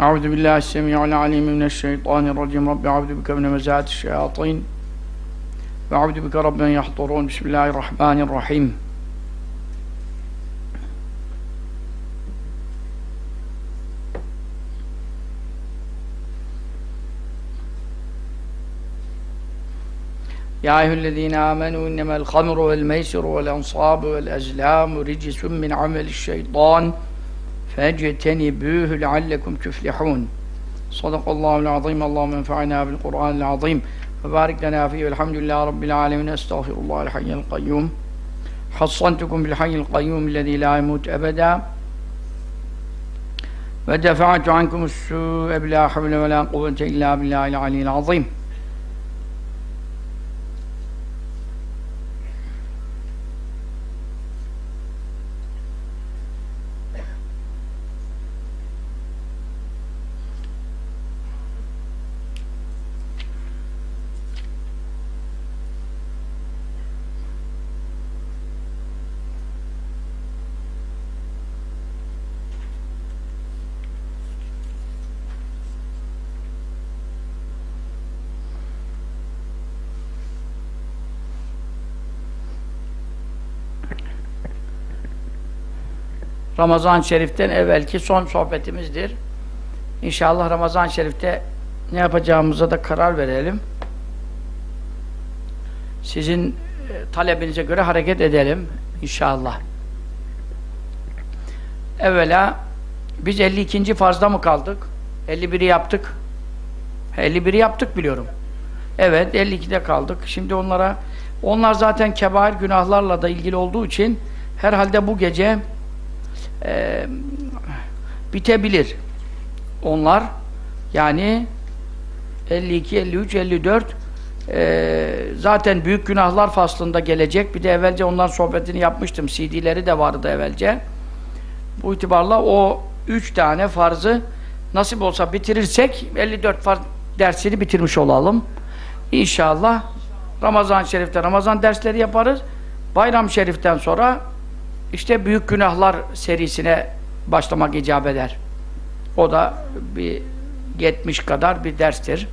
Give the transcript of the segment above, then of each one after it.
أعوذ بالله السميع العليم من الشيطان الرجيم. رب أعوذ بك من مزات الشياطين. وأعوذ بك رب أن يحضرون. بسم الله الرحمن الرحيم. يا أيها الذين آمنوا إنما الخمر والميسر والأنصاب والأزلام رجس من عمل الشيطان. فاجتنبوه لعلكم تفلحون. صدق الله العظيم. اللهم انفعنا بالقرآن العظيم. وبارك لنا فيه. والحمد لله رب العالمين. أستغفر الله الحي القيوم. حصنتكم بالحي القيوم الذي لا يموت أبدا. ودفعت عنكم السوء بلا حول ولا قوة إلا بالله العلي العظيم. Ramazan-ı Şerif'ten evvelki son sohbetimizdir. İnşallah Ramazan-ı Şerif'te ne yapacağımıza da karar verelim. Sizin e, talebinize göre hareket edelim inşallah. Evvela biz 52. farzda mı kaldık? 51'i yaptık. 51'i yaptık biliyorum. Evet 52'de kaldık. Şimdi onlara onlar zaten kebair günahlarla da ilgili olduğu için herhalde bu gece e, bitebilir. Onlar yani 52, 53, 54 e, zaten büyük günahlar faslında gelecek. Bir de evvelce onların sohbetini yapmıştım. CD'leri de vardı evvelce. Bu itibarla o üç tane farzı nasip olsa bitirirsek 54 farz dersini bitirmiş olalım. İnşallah Ramazan-ı Şerif'te Ramazan dersleri yaparız. Bayram Şerif'ten sonra işte büyük günahlar serisine başlamak icap eder. O da bir 70 kadar bir derstir.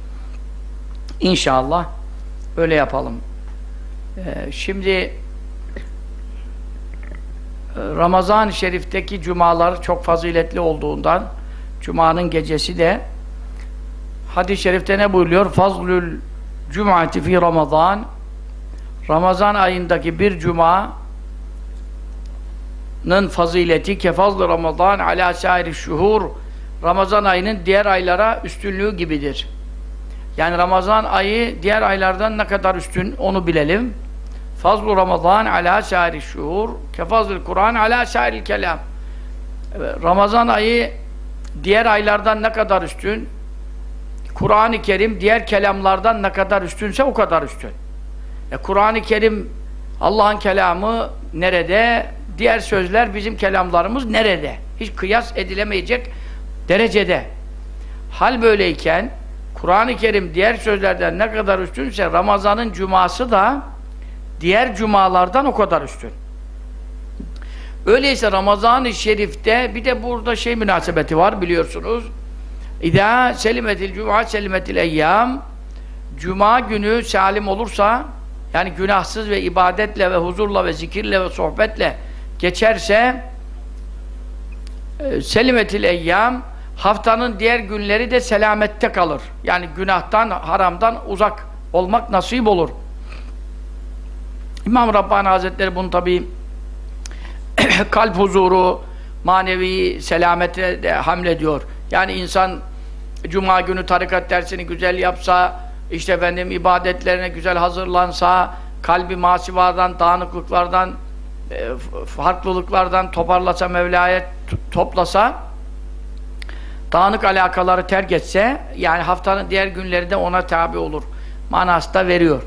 İnşallah öyle yapalım. Ee, şimdi Ramazan-ı Şerif'teki cumalar çok faziletli olduğundan Cuma'nın gecesi de hadis-i şerifte ne buyuruyor? Fazlül cum'ati fi Ramazan Ramazan ayındaki bir cuma Ramazan'ın fazileti kefazlı Ramazan ala sairi şuhur Ramazan ayının diğer aylara üstünlüğü gibidir. Yani Ramazan ayı diğer aylardan ne kadar üstün onu bilelim. Fazlu Ramazan ala sairi şuhur kefazlı Kur'an ala sairi kelam. Ramazan ayı diğer aylardan ne kadar üstün? Kur'an-ı Kerim diğer kelamlardan ne kadar üstünse o kadar üstün. E, Kur'an-ı Kerim Allah'ın kelamı nerede? Diğer sözler bizim kelamlarımız nerede? Hiç kıyas edilemeyecek derecede. Hal böyleyken Kur'an-ı Kerim diğer sözlerden ne kadar üstünse Ramazan'ın cuması da diğer cumalardan o kadar üstün. Öyleyse Ramazan-ı Şerif'te bir de burada şey münasebeti var biliyorsunuz. İdâ selimetil cuma selimetil eyyâm Cuma günü salim olursa yani günahsız ve ibadetle ve huzurla ve zikirle ve sohbetle geçerse e, selimetil eyyam haftanın diğer günleri de selamette kalır. Yani günahtan, haramdan uzak olmak nasip olur. İmam Rabbani Hazretleri bunu tabi kalp huzuru, manevi selamete de hamlediyor. Yani insan Cuma günü tarikat dersini güzel yapsa, işte efendim ibadetlerine güzel hazırlansa, kalbi masivadan, dağınıklıklardan, e, farklılıklardan toparlasa, Mevla'ya toplasa, dağınık alakaları terk etse, yani haftanın diğer günleri de ona tabi olur. Manası da veriyor.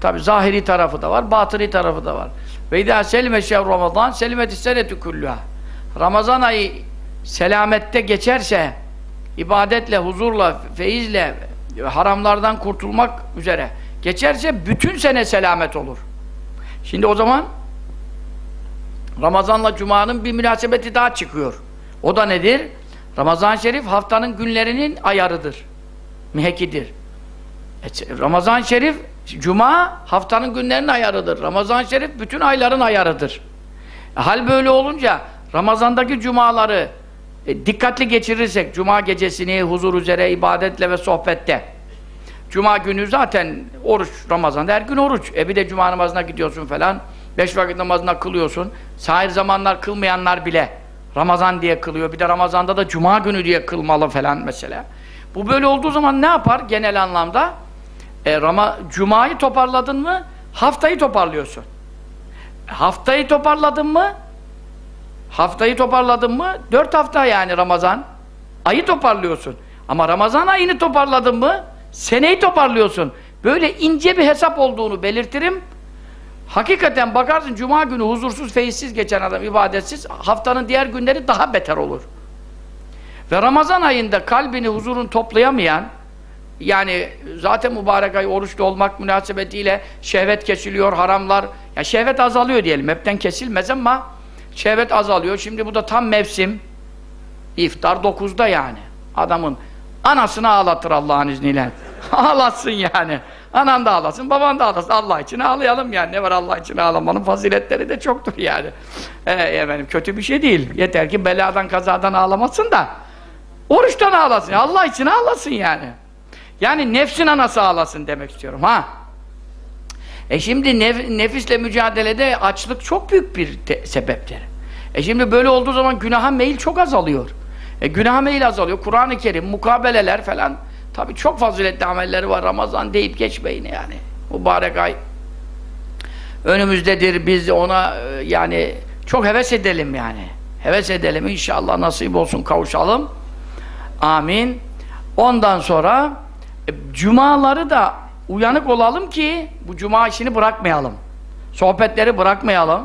Tabi zahiri tarafı da var, batını tarafı da var. Ve idâ selime şehr Ramazan, selimeti senetü küllüha. Ramazan ayı selamette geçerse, ibadetle, huzurla, feyizle, haramlardan kurtulmak üzere geçerse bütün sene selamet olur. Şimdi o zaman Ramazanla Cuma'nın bir münasebeti daha çıkıyor. O da nedir? Ramazan-ı Şerif haftanın günlerinin ayarıdır. Mihekidir. E, Ramazan-ı Şerif Cuma haftanın günlerinin ayarıdır. Ramazan-ı Şerif bütün ayların ayarıdır. E, hal böyle olunca Ramazandaki cumaları e, dikkatli geçirirsek Cuma gecesini huzur üzere ibadetle ve sohbette Cuma günü zaten oruç Ramazan'da her gün oruç. E bir de Cuma namazına gidiyorsun falan. Beş vakit namazına kılıyorsun. Sahir zamanlar kılmayanlar bile Ramazan diye kılıyor. Bir de Ramazan'da da Cuma günü diye kılmalı falan mesela. Bu böyle olduğu zaman ne yapar genel anlamda? E, Rama, Cuma'yı toparladın mı haftayı toparlıyorsun. Haftayı toparladın mı haftayı toparladın mı dört hafta yani Ramazan ayı toparlıyorsun. Ama Ramazan ayını toparladın mı seneyi toparlıyorsun. Böyle ince bir hesap olduğunu belirtirim. Hakikaten bakarsın Cuma günü huzursuz, feyizsiz geçen adam, ibadetsiz, haftanın diğer günleri daha beter olur. Ve Ramazan ayında kalbini, huzurun toplayamayan, yani zaten mübarek ay oruçlu olmak münasebetiyle şehvet kesiliyor, haramlar, ya şehvet azalıyor diyelim, hepten kesilmez ama şehvet azalıyor. Şimdi bu da tam mevsim, iftar 9'da yani. Adamın anasını ağlatır Allah'ın izniyle. Ağlatsın yani. Anan da ağlasın, baban da ağlasın. Allah için ağlayalım yani. Ne var Allah için ağlamanın faziletleri de çoktur yani. Ee, efendim, kötü bir şey değil. Yeter ki beladan, kazadan ağlamasın da oruçtan ağlasın. Allah için ağlasın yani. Yani nefsin anası ağlasın demek istiyorum. ha. E şimdi nef nefisle mücadelede açlık çok büyük bir sebeptir. E şimdi böyle olduğu zaman günaha meyil çok azalıyor. E günaha meyil azalıyor. Kur'an-ı Kerim, mukabeleler falan Tabi çok faziletli amelleri var Ramazan deyip geçmeyin yani. Mübarek ay. Önümüzdedir. Biz ona e, yani çok heves edelim yani. Heves edelim inşallah nasip olsun kavuşalım. Amin. Ondan sonra e, cumaları da uyanık olalım ki bu cuma işini bırakmayalım. Sohbetleri bırakmayalım.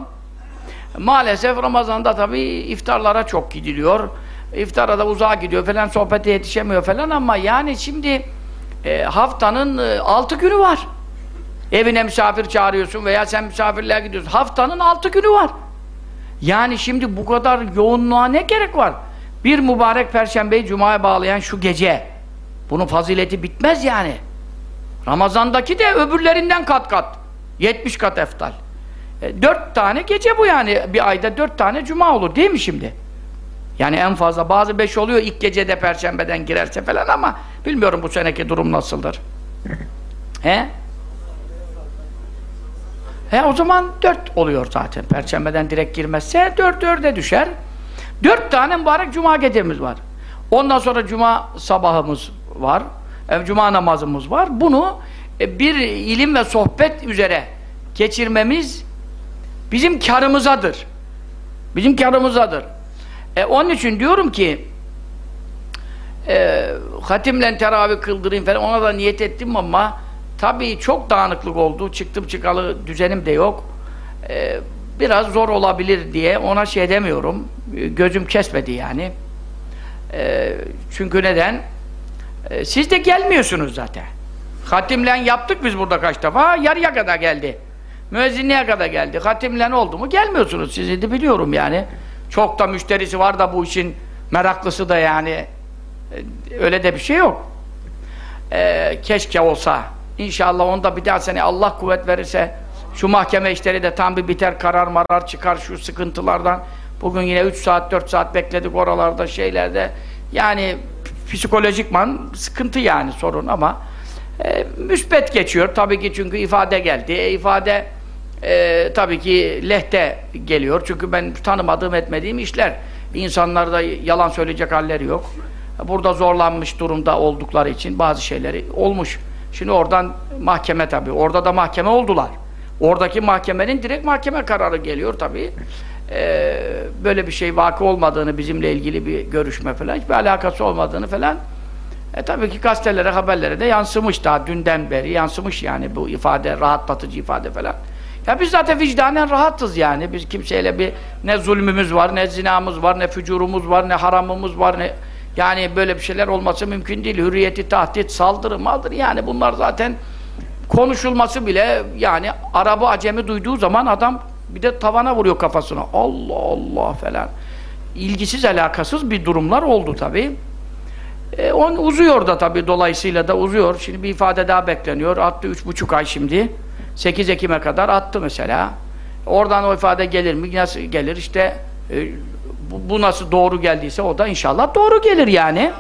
Maalesef Ramazan'da tabi iftarlara çok gidiliyor iftara da uzağa gidiyor falan sohbete yetişemiyor falan ama yani şimdi e, haftanın e, altı günü var. Evine misafir çağırıyorsun veya sen misafirliğe gidiyorsun. Haftanın altı günü var. Yani şimdi bu kadar yoğunluğa ne gerek var? Bir mübarek perşembeyi cumaya bağlayan şu gece. Bunun fazileti bitmez yani. Ramazandaki de öbürlerinden kat kat. 70 kat eftal. E, dört tane gece bu yani. Bir ayda dört tane cuma olur değil mi şimdi? Yani en fazla bazı beş oluyor ilk gecede perşembeden girerse falan ama bilmiyorum bu seneki durum nasıldır. He? He o zaman dört oluyor zaten. Perşembeden direkt girmezse dört dörde düşer. Dört tane mübarek cuma gecemiz var. Ondan sonra cuma sabahımız var. Cuma namazımız var. Bunu e, bir ilim ve sohbet üzere geçirmemiz bizim karımızadır. Bizim karımızadır. E, onun için diyorum ki e, hatimle teravih kıldırayım falan ona da niyet ettim ama tabii çok dağınıklık oldu. Çıktım çıkalı düzenim de yok. E, biraz zor olabilir diye ona şey demiyorum. Gözüm kesmedi yani. E, çünkü neden? E, siz de gelmiyorsunuz zaten. Hatimle yaptık biz burada kaç defa. Yarıya kadar geldi. Müezzinliğe kadar geldi. Hatimle oldu mu gelmiyorsunuz. Sizi de biliyorum yani. Çok da müşterisi var da bu işin meraklısı da yani e, öyle de bir şey yok. Ee, keşke olsa. İnşallah onda bir daha sene Allah kuvvet verirse şu mahkeme işleri de tam bir biter karar marar çıkar şu sıkıntılardan. Bugün yine 3 saat 4 saat bekledik oralarda şeylerde. Yani psikolojikman sıkıntı yani sorun ama e, müspet geçiyor tabii ki çünkü ifade geldi. E, ifade e, tabii ki lehte geliyor. Çünkü ben tanımadığım etmediğim işler. İnsanlarda yalan söyleyecek halleri yok. Burada zorlanmış durumda oldukları için bazı şeyleri olmuş. Şimdi oradan mahkeme tabii. Orada da mahkeme oldular. Oradaki mahkemenin direkt mahkeme kararı geliyor tabii. Ee, böyle bir şey vakı olmadığını, bizimle ilgili bir görüşme falan, hiçbir alakası olmadığını falan e tabii ki gazetelere, haberlere de yansımış daha dünden beri yansımış yani bu ifade, rahatlatıcı ifade falan. Ya biz zaten vicdanen rahatız yani. Biz kimseyle bir ne zulmümüz var, ne zinamız var, ne fücurumuz var, ne haramımız var, ne yani böyle bir şeyler olması mümkün değil. Hürriyeti, tahdit, saldırı, maldır yani bunlar zaten konuşulması bile yani Arabı acemi duyduğu zaman adam bir de tavana vuruyor kafasına. Allah Allah falan. İlgisiz, alakasız bir durumlar oldu tabii. E, on uzuyor da tabii dolayısıyla da uzuyor. Şimdi bir ifade daha bekleniyor. Attı üç buçuk ay şimdi. 8 Ekim'e kadar attı mesela. Oradan o ifade gelir mi? Nasıl gelir? İşte e, bu, bu nasıl doğru geldiyse o da inşallah doğru gelir yani.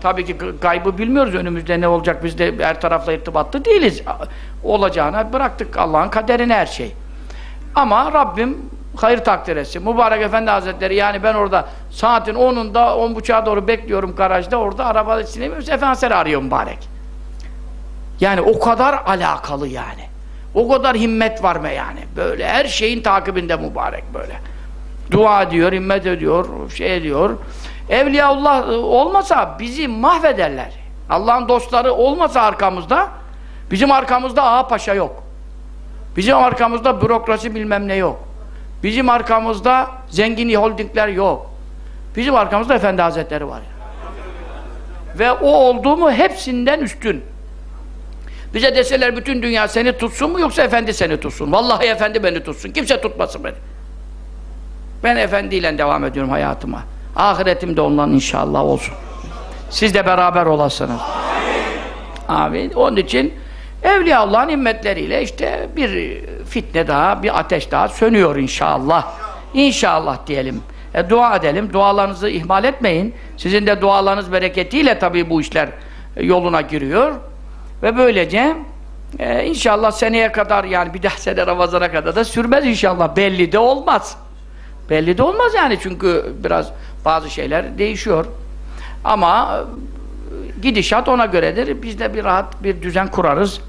Tabii ki kaybı bilmiyoruz. Önümüzde ne olacak? Biz de her tarafla irtibatlı değiliz. Olacağına bıraktık Allah'ın kaderine her şey. Ama Rabbim hayır takdir etsin. Mübarek Efendi Hazretleri yani ben orada saatin 10'unda 10.30'a doğru bekliyorum garajda orada araba içine Efendimizleri arıyor mübarek. Yani o kadar alakalı yani. O kadar himmet var mı yani? Böyle her şeyin takibinde mübarek böyle. Dua ediyor, himmet ediyor, şey ediyor. Evliyaullah olmasa bizi mahvederler. Allah'ın dostları olmasa arkamızda bizim arkamızda ağa paşa yok. Bizim arkamızda bürokrasi bilmem ne yok. Bizim arkamızda zengin holdingler yok. Bizim arkamızda Efendi Hazretleri var. Ve o olduğu mu hepsinden üstün. Bize deseler bütün dünya seni tutsun mu yoksa efendi seni tutsun? Vallahi efendi beni tutsun. Kimse tutmasın beni. Ben efendiyle devam ediyorum hayatıma. Ahiretim de ondan inşallah olsun. Siz de beraber olasınız. Amin. Amin. Onun için Evliya Allah'ın himmetleriyle işte bir fitne daha, bir ateş daha sönüyor inşallah. İnşallah diyelim. E, dua edelim. Dualarınızı ihmal etmeyin. Sizin de dualarınız bereketiyle tabii bu işler yoluna giriyor. Ve böylece e, inşallah seneye kadar yani bir daha sene Ramazan'a kadar da sürmez inşallah. Belli de olmaz. Belli de olmaz yani çünkü biraz bazı şeyler değişiyor. Ama e, gidişat ona göredir. Biz de bir rahat bir düzen kurarız.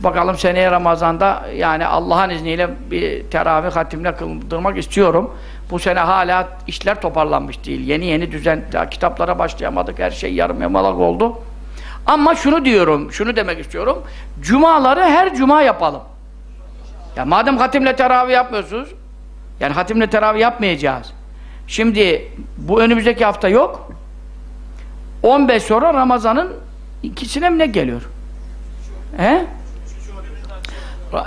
Bakalım seneye Ramazan'da yani Allah'ın izniyle bir teravih hatimle kıldırmak istiyorum. Bu sene hala işler toparlanmış değil. Yeni yeni düzen, kitaplara başlayamadık. Her şey yarım yamalak oldu. Ama şunu diyorum, şunu demek istiyorum. Cumaları her cuma yapalım. Ya madem hatimle teravih yapmıyorsunuz, yani hatimle teravih yapmayacağız. Şimdi bu önümüzdeki hafta yok. 15 sonra Ramazan'ın ikisine mi ne geliyor? He?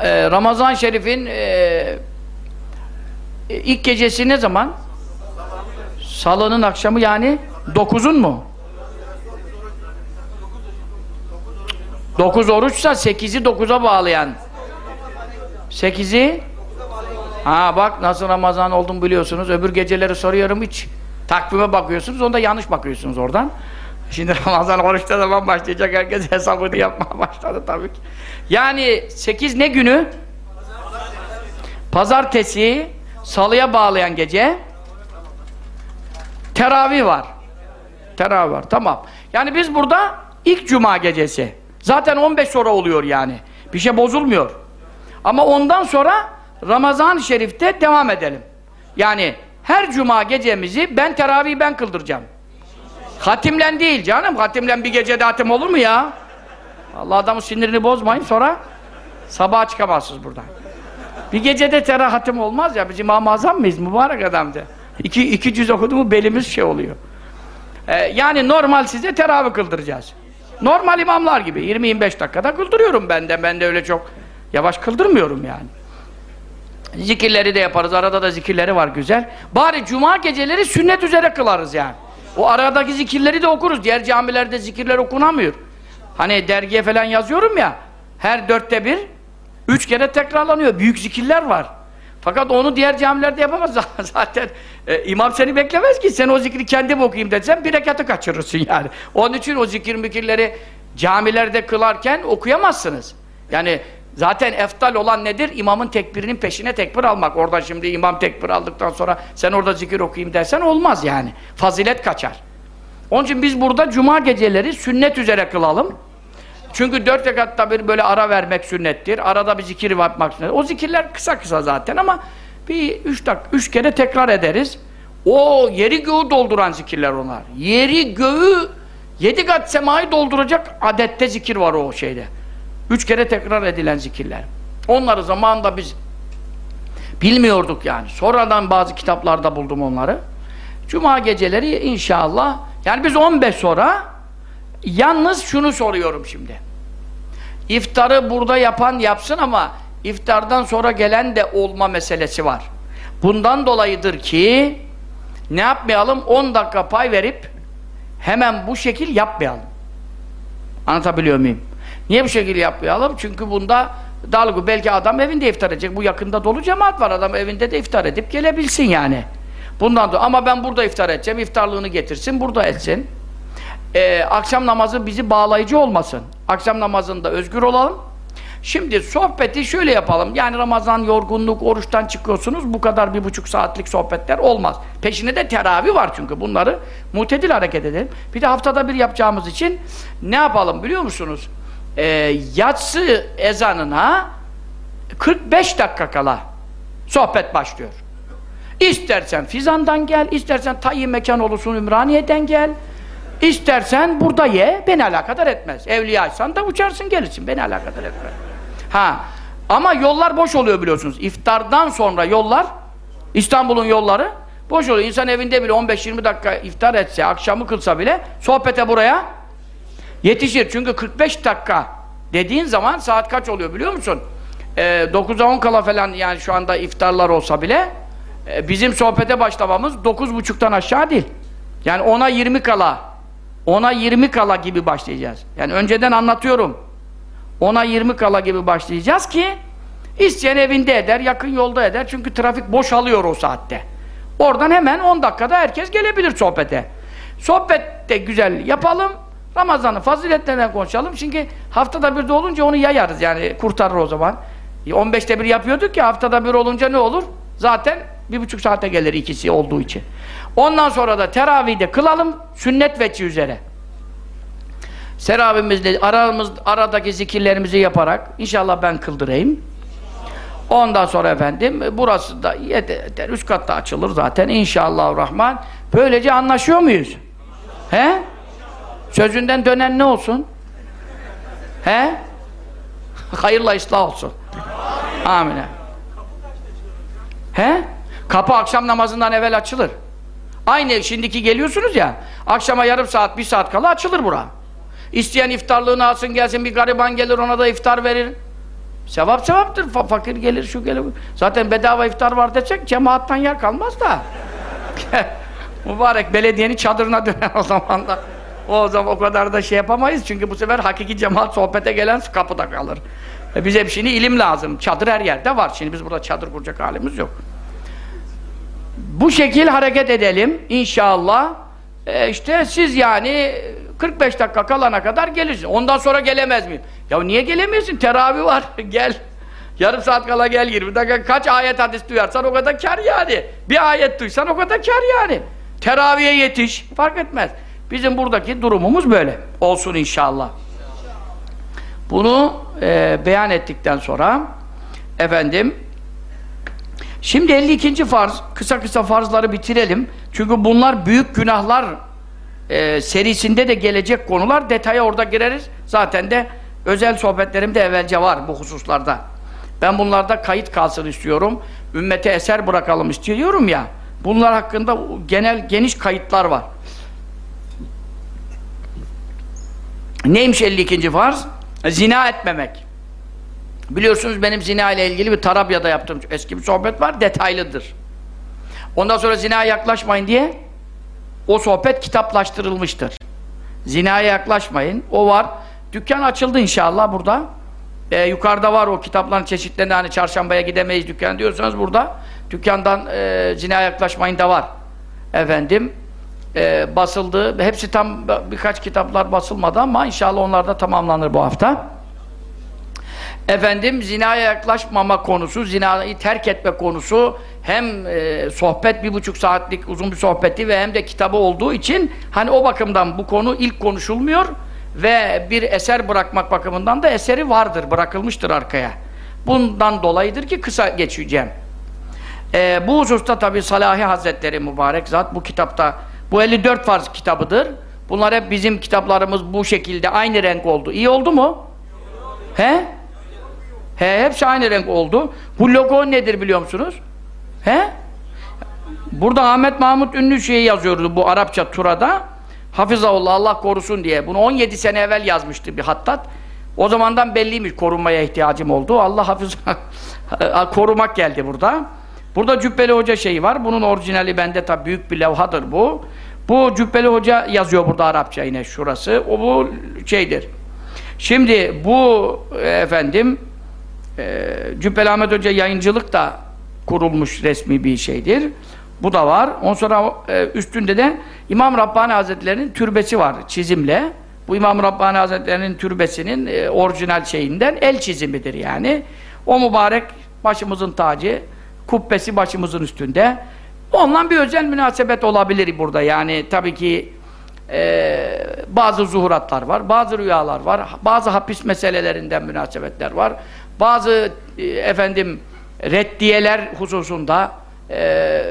E, Ramazan Şerif'in e, ilk gecesi ne zaman? Salının akşamı yani 9'un mu? 9 oruçsa 8'i 9'a bağlayan. 8'i ha bak nasıl Ramazan oldum biliyorsunuz. Öbür geceleri soruyorum hiç takvime bakıyorsunuz onda yanlış bakıyorsunuz oradan. Şimdi Ramazan oruçta zaman başlayacak herkes hesabını yapmaya başladı tabii ki. Yani 8 ne günü? Pazartesi salıya bağlayan gece. Teravih var. Teravih var tamam. Yani biz burada ilk cuma gecesi Zaten 15 sonra oluyor yani. Bir şey bozulmuyor. Ama ondan sonra Ramazan-ı Şerif'te devam edelim. Yani her cuma gecemizi ben teravih ben kıldıracağım. Hatimlen değil canım. Hatimlen bir gecede hatim olur mu ya? Allah adamın sinirini bozmayın sonra sabaha çıkamazsınız buradan. Bir gecede teravih hatim olmaz ya. Biz İmam-ı Azam mıyız? Mübarek adamdı. İki, iki cüz okudu mu belimiz şey oluyor. Ee, yani normal size teravih kıldıracağız. Normal imamlar gibi 20-25 dakikada kıldırıyorum ben de. Ben de öyle çok yavaş kıldırmıyorum yani. Zikirleri de yaparız. Arada da zikirleri var güzel. Bari cuma geceleri sünnet üzere kılarız yani. O aradaki zikirleri de okuruz. Diğer camilerde zikirler okunamıyor. Hani dergiye falan yazıyorum ya. Her dörtte bir üç kere tekrarlanıyor. Büyük zikirler var. Fakat onu diğer camilerde yapamaz zaten. E, imam seni beklemez ki. Sen o zikri kendim okuyayım desem bir rekatı kaçırırsın yani. Onun için o zikir mikirleri camilerde kılarken okuyamazsınız. Yani zaten eftal olan nedir? İmamın tekbirinin peşine tekbir almak. Orada şimdi imam tekbir aldıktan sonra sen orada zikir okuyayım dersen olmaz yani. Fazilet kaçar. Onun için biz burada cuma geceleri sünnet üzere kılalım. Çünkü dört rekatta bir böyle ara vermek sünnettir. Arada bir zikir yapmak sünnettir. O zikirler kısa kısa zaten ama bir üç dakika, üç kere tekrar ederiz. O yeri göğü dolduran zikirler onlar. Yeri göğü yedi kat semayı dolduracak adette zikir var o şeyde. Üç kere tekrar edilen zikirler. Onları zamanında biz bilmiyorduk yani. Sonradan bazı kitaplarda buldum onları. Cuma geceleri inşallah yani biz 15 sonra yalnız şunu soruyorum şimdi. İftarı burada yapan yapsın ama iftardan sonra gelen de olma meselesi var. Bundan dolayıdır ki ne yapmayalım? 10 dakika pay verip hemen bu şekil yapmayalım. Anlatabiliyor muyum? Niye bu şekil yapmayalım? Çünkü bunda dalgı belki adam evinde iftar edecek. Bu yakında dolu cemaat var. Adam evinde de iftar edip gelebilsin yani. Bundan dolayı. Ama ben burada iftar edeceğim. iftarlığını getirsin. Burada etsin. Ee, akşam namazı bizi bağlayıcı olmasın. Akşam namazında özgür olalım. Şimdi sohbeti şöyle yapalım. Yani Ramazan yorgunluk, oruçtan çıkıyorsunuz. Bu kadar bir buçuk saatlik sohbetler olmaz. Peşinde de teravih var çünkü. Bunları mutedil hareket edelim. Bir de haftada bir yapacağımız için ne yapalım biliyor musunuz? Ee, yatsı ezanına 45 dakika kala sohbet başlıyor. İstersen Fizan'dan gel, istersen Tayyip Mekan olursun Ümraniye'den gel. İstersen burada ye, beni alakadar etmez. Evliyaysan da uçarsın gelirsin, beni alakadar etmez. Ha, ama yollar boş oluyor biliyorsunuz. İftardan sonra yollar, İstanbul'un yolları boş oluyor. İnsan evinde bile 15-20 dakika iftar etse, akşamı kılsa bile sohbete buraya yetişir. Çünkü 45 dakika dediğin zaman saat kaç oluyor biliyor musun? Ee, 9'a 10 kala falan yani şu anda iftarlar olsa bile e, bizim sohbete başlamamız 9.30'dan aşağı değil. Yani 10'a 20 kala 10'a 20 kala gibi başlayacağız. Yani önceden anlatıyorum. 10'a 20 kala gibi başlayacağız ki isteyen evinde eder, yakın yolda eder. Çünkü trafik boşalıyor o saatte. Oradan hemen 10 dakikada herkes gelebilir sohbete. Sohbet de güzel yapalım. Ramazan'ın faziletlerinden konuşalım. Çünkü haftada bir de olunca onu yayarız yani kurtarır o zaman. 15'te bir yapıyorduk ya haftada bir olunca ne olur? Zaten bir buçuk saate gelir ikisi olduğu için. Ondan sonra da teravihde kılalım sünnet veçi üzere. Teravihimizde aramız, aradaki zikirlerimizi yaparak inşallah ben kıldırayım. Ondan sonra efendim burası da yeter, üst katta açılır zaten inşallah rahman. Böylece anlaşıyor muyuz? He? Sözünden dönen ne olsun? He? Hayırla ıslah olsun. Amin. He? Kapı akşam namazından evvel açılır. Aynı şimdiki geliyorsunuz ya, akşama yarım saat, bir saat kala açılır bura. İsteyen iftarlığını alsın gelsin, bir gariban gelir ona da iftar verir. Sevap sevaptır. Fa fakir gelir, şu gelir. Zaten bedava iftar var desek cemaattan yer kalmaz da. Mübarek belediyenin çadırına döner o zaman da. O zaman o kadar da şey yapamayız çünkü bu sefer hakiki cemaat sohbete gelen kapıda kalır. E bize şeyini ilim lazım. Çadır her yerde var. Şimdi biz burada çadır kuracak halimiz yok. Bu şekil hareket edelim inşallah. E işte siz yani 45 dakika kalana kadar gelirsin. Ondan sonra gelemez miyim? Ya niye gelemiyorsun? Teravih var. gel. Yarım saat kala gel 20 dakika. Kaç ayet hadis duyarsan o kadar kar yani. Bir ayet duysan o kadar kar yani. Teraviye yetiş. Fark etmez. Bizim buradaki durumumuz böyle. Olsun inşallah. Bunu e, beyan ettikten sonra efendim şimdi 52. farz kısa kısa farzları bitirelim. Çünkü bunlar büyük günahlar e, serisinde de gelecek konular. Detaya orada gireriz. Zaten de özel sohbetlerimde evvelce var bu hususlarda. Ben bunlarda kayıt kalsın istiyorum. Ümmete eser bırakalım istiyorum ya. Bunlar hakkında genel geniş kayıtlar var. Neymiş 52. farz? Zina etmemek. Biliyorsunuz benim zina ile ilgili bir Tarabya'da yaptığım eski bir sohbet var, detaylıdır. Ondan sonra zinaya yaklaşmayın diye o sohbet kitaplaştırılmıştır. Zinaya yaklaşmayın, o var. Dükkan açıldı inşallah burada. Ee, yukarıda var o kitapların çeşitlerinde hani çarşambaya gidemeyiz dükkan diyorsanız burada dükkandan e, zinaya yaklaşmayın da var. Efendim e, basıldı. Hepsi tam birkaç kitaplar basılmadı ama inşallah onlar da tamamlanır bu hafta. Efendim zinaya yaklaşmama konusu, zinayı terk etme konusu hem e, sohbet bir buçuk saatlik uzun bir sohbeti ve hem de kitabı olduğu için hani o bakımdan bu konu ilk konuşulmuyor. ve bir eser bırakmak bakımından da eseri vardır, bırakılmıştır arkaya. Bundan dolayıdır ki kısa geçeceğim. Ee, bu hususta tabi Salahi Hazretleri mübarek zat bu kitapta, bu 54 farz kitabıdır. Bunlar hep bizim kitaplarımız bu şekilde aynı renk oldu. İyi oldu mu? He? He, hepsi aynı renk oldu. Bu logo nedir biliyor musunuz? He? Burada Ahmet Mahmut Ünlü şeyi yazıyordu bu Arapça Tura'da. Hafizahullah Allah korusun diye. Bunu 17 sene evvel yazmıştı bir hattat. O zamandan belliymiş korunmaya ihtiyacım oldu. Allah hafız korumak geldi burada. Burada Cübbeli Hoca şeyi var. Bunun orijinali bende tabi büyük bir levhadır bu. Bu Cübbeli Hoca yazıyor burada Arapça yine şurası. O bu şeydir. Şimdi bu efendim e, Cübbeli Ahmet Hoca yayıncılık da kurulmuş resmi bir şeydir. Bu da var. Ondan sonra e, üstünde de İmam Rabbani Hazretleri'nin türbesi var çizimle. Bu İmam Rabbani Hazretleri'nin türbesinin e, orijinal şeyinden el çizimidir yani. O mübarek başımızın tacı, kubbesi başımızın üstünde. Ondan bir özel münasebet olabilir burada. Yani tabii ki e, bazı zuhuratlar var, bazı rüyalar var, bazı hapis meselelerinden münasebetler var. Bazı e, efendim reddiyeler hususunda e,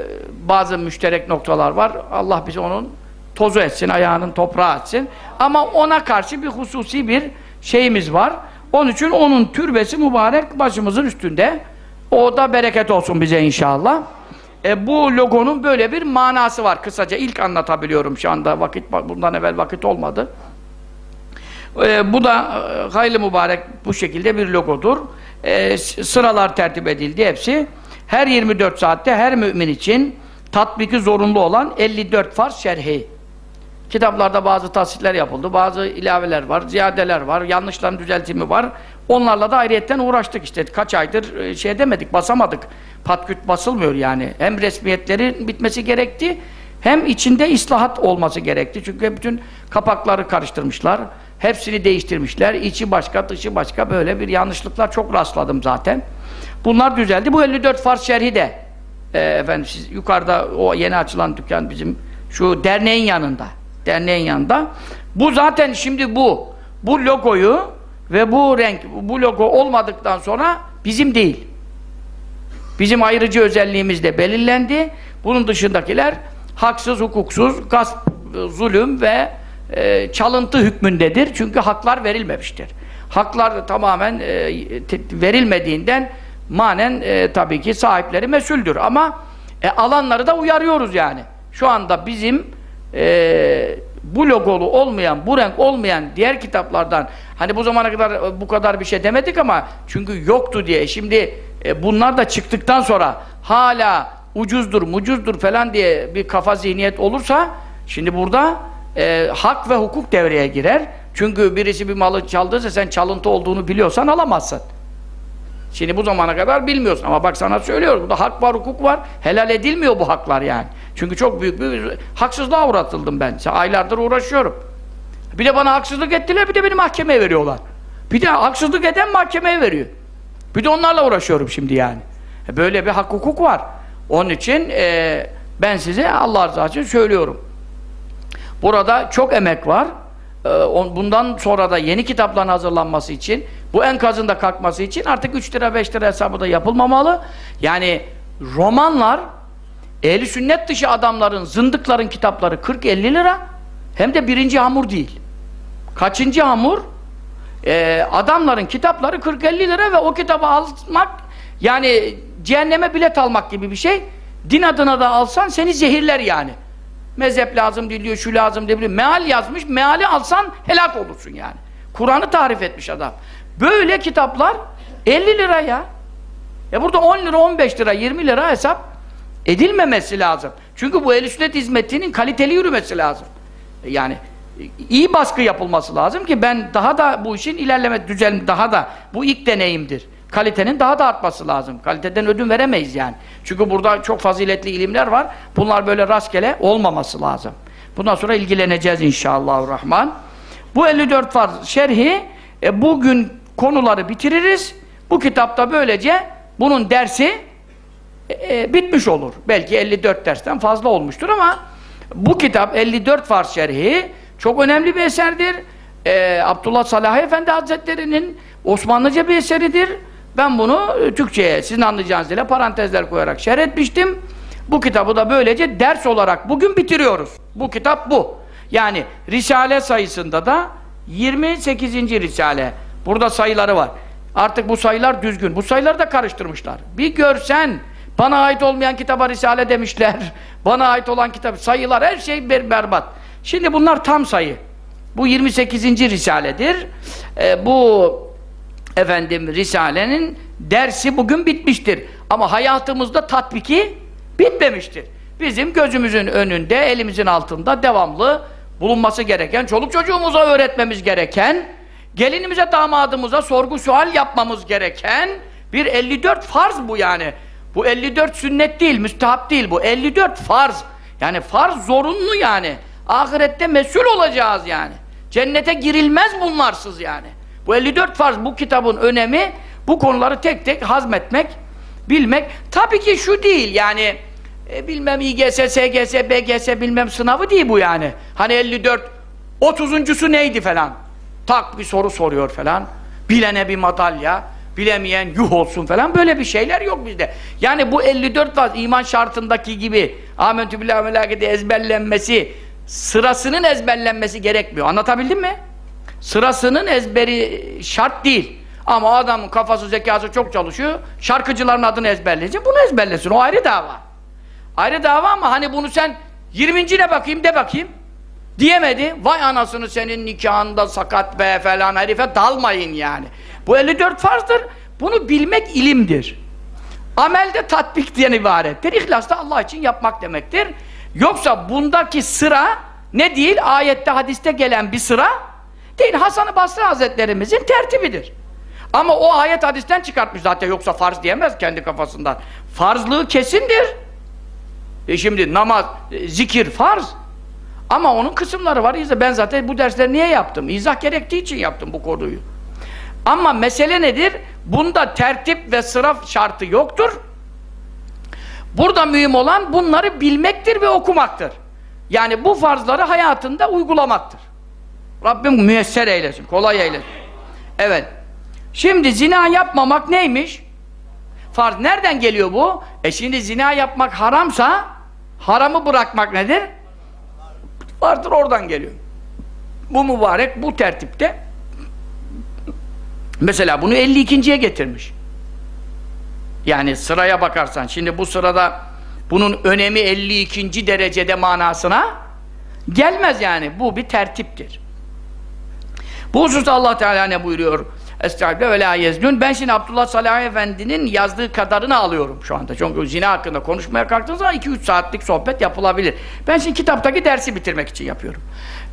bazı müşterek noktalar var. Allah bize onun tozu etsin, ayağının toprağı etsin. Ama ona karşı bir hususi bir şeyimiz var. Onun için onun türbesi mübarek başımızın üstünde. O da bereket olsun bize inşallah. E, bu logonun böyle bir manası var. Kısaca ilk anlatabiliyorum şu anda. Vakit bundan evvel vakit olmadı. E, bu da e, hayırlı mübarek bu şekilde bir logodur. E, sıralar tertip edildi hepsi. Her 24 saatte her mümin için tatbiki zorunlu olan 54 farz şerhi. Kitaplarda bazı tasdikler yapıldı, bazı ilaveler var, ziyadeler var, yanlışların düzeltimi var. Onlarla da ayrıyetten uğraştık işte. Kaç aydır e, şey demedik, basamadık. Patküt basılmıyor yani. Hem resmiyetlerin bitmesi gerekti, hem içinde islahat olması gerekti. Çünkü bütün kapakları karıştırmışlar. Hepsini değiştirmişler. İçi başka, dışı başka böyle bir yanlışlıklar çok rastladım zaten. Bunlar düzeldi. Bu 54 farz şerhi de e, efendim siz yukarıda o yeni açılan dükkan bizim şu derneğin yanında. Derneğin yanında. Bu zaten şimdi bu bu logoyu ve bu renk bu logo olmadıktan sonra bizim değil. Bizim ayrıcı özelliğimiz de belirlendi. Bunun dışındakiler haksız, hukuksuz, gasp, zulüm ve e, çalıntı hükmündedir. Çünkü haklar verilmemiştir. Haklar tamamen e, verilmediğinden manen e, tabii ki sahipleri mesuldür. Ama e, alanları da uyarıyoruz yani. Şu anda bizim e, bu logolu olmayan, bu renk olmayan diğer kitaplardan hani bu zamana kadar e, bu kadar bir şey demedik ama çünkü yoktu diye. Şimdi e, bunlar da çıktıktan sonra hala ucuzdur, mucuzdur falan diye bir kafa zihniyet olursa şimdi burada e, hak ve hukuk devreye girer. Çünkü birisi bir malı çaldıysa sen çalıntı olduğunu biliyorsan alamazsın. Şimdi bu zamana kadar bilmiyorsun ama bak sana söylüyorum. Burada hak var, hukuk var. Helal edilmiyor bu haklar yani. Çünkü çok büyük bir haksızlığa uğratıldım ben. Aylardır uğraşıyorum. Bir de bana haksızlık ettiler, bir de beni mahkemeye veriyorlar. Bir de haksızlık eden mahkemeye veriyor. Bir de onlarla uğraşıyorum şimdi yani. E, böyle bir hak hukuk var. Onun için e, ben size Allah rızası için söylüyorum. Burada çok emek var. E, bundan sonra da yeni kitapların hazırlanması için, bu enkazın da kalkması için artık 3 lira 5 lira hesabı da yapılmamalı. Yani romanlar ehli sünnet dışı adamların, zındıkların kitapları 40-50 lira hem de birinci hamur değil. Kaçıncı hamur? Ee, adamların kitapları 40-50 lira ve o kitabı almak yani cehenneme bilet almak gibi bir şey. Din adına da alsan seni zehirler yani. Mezhep lazım diyor, şu lazım diyor. Meal yazmış, meali alsan helak olursun yani. Kur'an'ı tarif etmiş adam. Böyle kitaplar 50 lira ya. E burada 10 lira, 15 lira, 20 lira hesap edilmemesi lazım. Çünkü bu el sünnet hizmetinin kaliteli yürümesi lazım. Yani iyi baskı yapılması lazım ki ben daha da bu işin ilerleme düzen daha da bu ilk deneyimdir. Kalitenin daha da artması lazım. Kaliteden ödün veremeyiz yani. Çünkü burada çok faziletli ilimler var. Bunlar böyle rastgele olmaması lazım. Bundan sonra ilgileneceğiz inşallah rahman. Bu 54 farz şerhi e, bugün konuları bitiririz. Bu kitapta böylece bunun dersi e, bitmiş olur. Belki 54 dersten fazla olmuştur ama bu kitap 54 farz şerhi çok önemli bir eserdir. e, Abdullah Salahi Efendi Hazretleri'nin Osmanlıca bir eseridir. Ben bunu e, Türkçe'ye sizin anlayacağınız dile parantezler koyarak şerh etmiştim. Bu kitabı da böylece ders olarak bugün bitiriyoruz. Bu kitap bu. Yani Risale sayısında da 28. Risale. Burada sayıları var. Artık bu sayılar düzgün. Bu sayıları da karıştırmışlar. Bir görsen bana ait olmayan kitaba Risale demişler. Bana ait olan kitap, sayılar her şey ber berbat. Şimdi bunlar tam sayı. Bu 28. Risale'dir. Ee, bu efendim Risale'nin dersi bugün bitmiştir. Ama hayatımızda tatbiki bitmemiştir. Bizim gözümüzün önünde, elimizin altında devamlı bulunması gereken, çoluk çocuğumuza öğretmemiz gereken, gelinimize, damadımıza sorgu sual yapmamız gereken bir 54 farz bu yani. Bu 54 sünnet değil, müstahap değil bu. 54 farz. Yani farz zorunlu yani. Ahirette mesul olacağız yani. Cennete girilmez bunlarsız yani. Bu 54 farz, bu kitabın önemi, bu konuları tek tek hazmetmek, bilmek. Tabii ki şu değil yani, e, bilmem İGS, SGS, BGS bilmem sınavı değil bu yani. Hani 54, 30'uncusu neydi falan. Tak bir soru soruyor falan. Bilene bir madalya, bilemeyen yuh olsun falan böyle bir şeyler yok bizde. Yani bu 54 farz iman şartındaki gibi amentü billahi ezberlenmesi sırasının ezberlenmesi gerekmiyor. Anlatabildim mi? Sırasının ezberi şart değil. Ama adamın kafası zekası çok çalışıyor. Şarkıcıların adını ezberleyecek. Bunu ezberlesin. O ayrı dava. Ayrı dava ama hani bunu sen 20'ncine bakayım de bakayım. Diyemedi. Vay anasını senin nikahında sakat be falan herife dalmayın yani. Bu 54 farzdır. Bunu bilmek ilimdir. Amelde tatbik diyen ibarettir. İhlas da Allah için yapmak demektir. Yoksa bundaki sıra ne değil? Ayette, hadiste gelen bir sıra değil. Hasan-ı Basri Hazretlerimizin tertibidir. Ama o ayet hadisten çıkartmış zaten yoksa farz diyemez kendi kafasından. Farzlığı kesindir. E şimdi namaz, e, zikir farz. Ama onun kısımları var. Ben zaten bu dersleri niye yaptım? İzah gerektiği için yaptım bu konuyu. Ama mesele nedir? Bunda tertip ve sıra şartı yoktur. Burada mühim olan bunları bilmektir ve okumaktır. Yani bu farzları hayatında uygulamaktır. Rabbim müyesser eylesin, kolay eylesin. Evet. Şimdi zina yapmamak neymiş? Farz. Nereden geliyor bu? E şimdi zina yapmak haramsa haramı bırakmak nedir? Vardır oradan geliyor. Bu mübarek bu tertipte mesela bunu 52.ye getirmiş. Yani sıraya bakarsan şimdi bu sırada bunun önemi 52. derecede manasına gelmez yani. Bu bir tertiptir. Bu hususta Allah Teala ne buyuruyor? Estağfirullah ve la yeznun. Ben şimdi Abdullah Salih Efendi'nin yazdığı kadarını alıyorum şu anda. Çünkü zina hakkında konuşmaya kalktığınız zaman 2-3 saatlik sohbet yapılabilir. Ben şimdi kitaptaki dersi bitirmek için yapıyorum.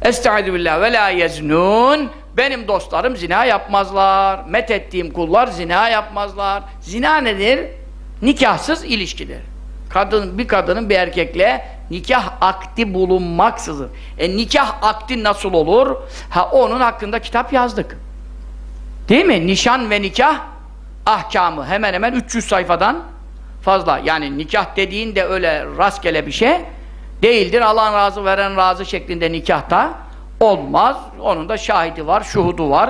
Estağfirullah ve la yeznun. Benim dostlarım zina yapmazlar. Met ettiğim kullar zina yapmazlar. Zina nedir? Nikahsız ilişkidir. Kadın, bir kadının bir erkekle nikah akdi bulunmaksızın. E nikah akdi nasıl olur? Ha onun hakkında kitap yazdık. Değil mi? Nişan ve nikah ahkamı hemen hemen 300 sayfadan fazla. Yani nikah dediğin de öyle rastgele bir şey değildir. Alan razı veren razı şeklinde nikahta olmaz. Onun da şahidi var, şuhudu var,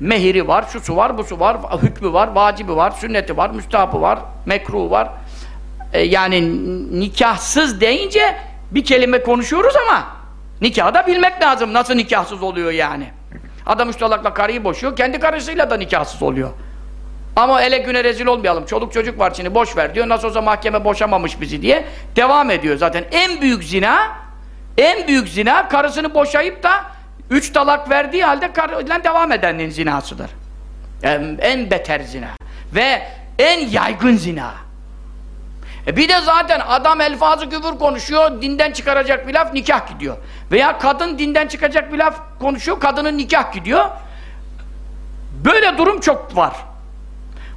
mehiri var, şusu var, busu var, hükmü var, vacibi var, sünneti var, müstahapı var, mekruhu var. Ee, yani nikahsız deyince bir kelime konuşuyoruz ama nikahı da bilmek lazım. Nasıl nikahsız oluyor yani? Adam üç talakla karıyı boşuyor, kendi karısıyla da nikahsız oluyor. Ama ele güne rezil olmayalım. Çoluk çocuk var şimdi boş ver diyor. Nasıl olsa mahkeme boşamamış bizi diye devam ediyor zaten. En büyük zina en büyük zina karısını boşayıp da üç talak verdiği halde karıyla devam edenin zinasıdır. En, en beter zina. Ve en yaygın zina. E bir de zaten adam elfazı küfür konuşuyor, dinden çıkaracak bir laf nikah gidiyor. Veya kadın dinden çıkacak bir laf konuşuyor, kadının nikah gidiyor. Böyle durum çok var.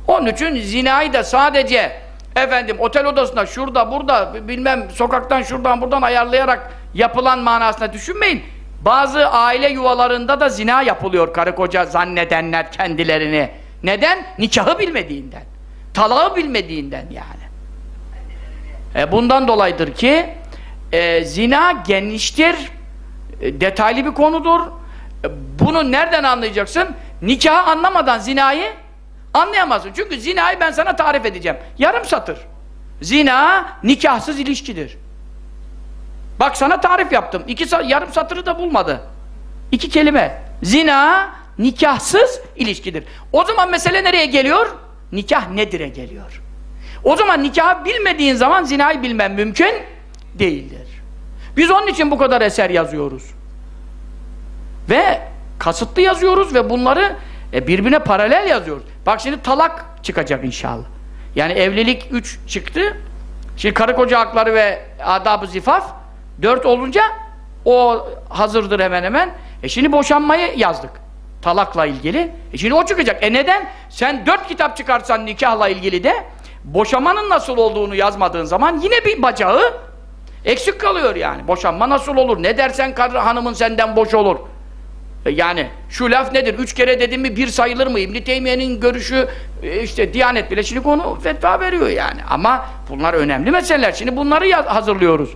Onun için zinayı da sadece efendim otel odasında şurada burada bilmem sokaktan şuradan buradan ayarlayarak yapılan manasına düşünmeyin. Bazı aile yuvalarında da zina yapılıyor karı koca zannedenler kendilerini. Neden? Nikahı bilmediğinden. Talağı bilmediğinden yani. E bundan dolayıdır ki e, zina geniştir, e, detaylı bir konudur. E, Bunu nereden anlayacaksın? Nikahı anlamadan zinayı anlayamazsın. Çünkü zinayı ben sana tarif edeceğim. Yarım satır. Zina nikahsız ilişkidir. Bak sana tarif yaptım. İki yarım satırı da bulmadı. İki kelime. Zina nikahsız ilişkidir. O zaman mesele nereye geliyor? Nikah nedir'e geliyor. O zaman nikahı bilmediğin zaman zinayı bilmen mümkün değildir. Biz onun için bu kadar eser yazıyoruz. Ve kasıtlı yazıyoruz ve bunları e, birbirine paralel yazıyoruz. Bak şimdi talak çıkacak inşallah. Yani evlilik üç çıktı. Şimdi karı koca hakları ve adab-ı zifaf dört olunca o hazırdır hemen hemen. E şimdi boşanmayı yazdık. Talakla ilgili. E şimdi o çıkacak. E neden? Sen dört kitap çıkarsan nikahla ilgili de boşamanın nasıl olduğunu yazmadığın zaman yine bir bacağı eksik kalıyor yani. Boşanma nasıl olur? Ne dersen karı hanımın senden boş olur. E Yani şu laf nedir? Üç kere dedim mi bir sayılır mı? İbn-i Teymiye'nin görüşü e, işte Diyanet bile şimdi konu fetva veriyor yani. Ama bunlar önemli meseleler. Şimdi bunları hazırlıyoruz.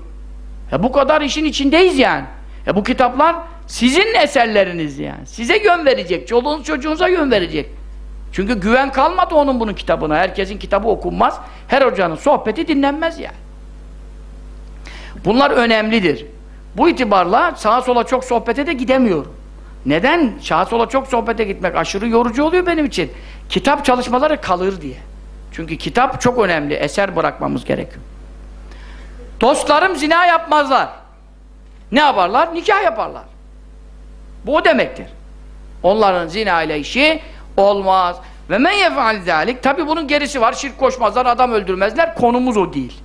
E bu kadar işin içindeyiz yani. E bu kitaplar sizin eserleriniz yani. Size yön verecek. Çoluğunuz çocuğunuza yön verecek. Çünkü güven kalmadı onun bunun kitabına. Herkesin kitabı okunmaz. Her hocanın sohbeti dinlenmez yani. Bunlar önemlidir. Bu itibarla sağa sola çok sohbete de gidemiyorum. Neden? Sağa sola çok sohbete gitmek aşırı yorucu oluyor benim için. Kitap çalışmaları kalır diye. Çünkü kitap çok önemli. Eser bırakmamız gerekiyor. Dostlarım zina yapmazlar. Ne yaparlar? Nikah yaparlar. Bu o demektir. Onların zina ile işi olmaz. Ve men yef'al zalik. Tabi bunun gerisi var. Şirk koşmazlar, adam öldürmezler. Konumuz o değil.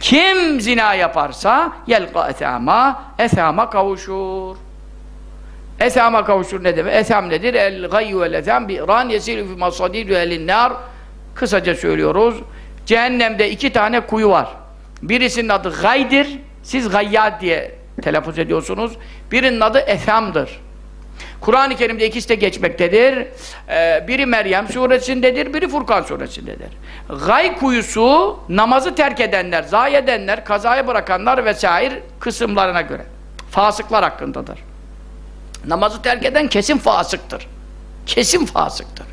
Kim zina yaparsa yelqa ethama, ethama kavuşur. Ethama kavuşur ne demek? Etham nedir? El gayyu vel etham bi iran yesilu fi masadidu elin. Kısaca söylüyoruz. Cehennemde iki tane kuyu var. Birisinin adı gaydir. Siz gayyad diye telaffuz ediyorsunuz. Birinin adı ethamdır. Kur'an-ı Kerim'de ikisi de geçmektedir. Ee, biri Meryem suresindedir, biri Furkan suresindedir. Gay kuyusu namazı terk edenler, zayi edenler, kazaya bırakanlar vesaire kısımlarına göre. Fasıklar hakkındadır. Namazı terk eden kesin fasıktır. Kesin fasıktır.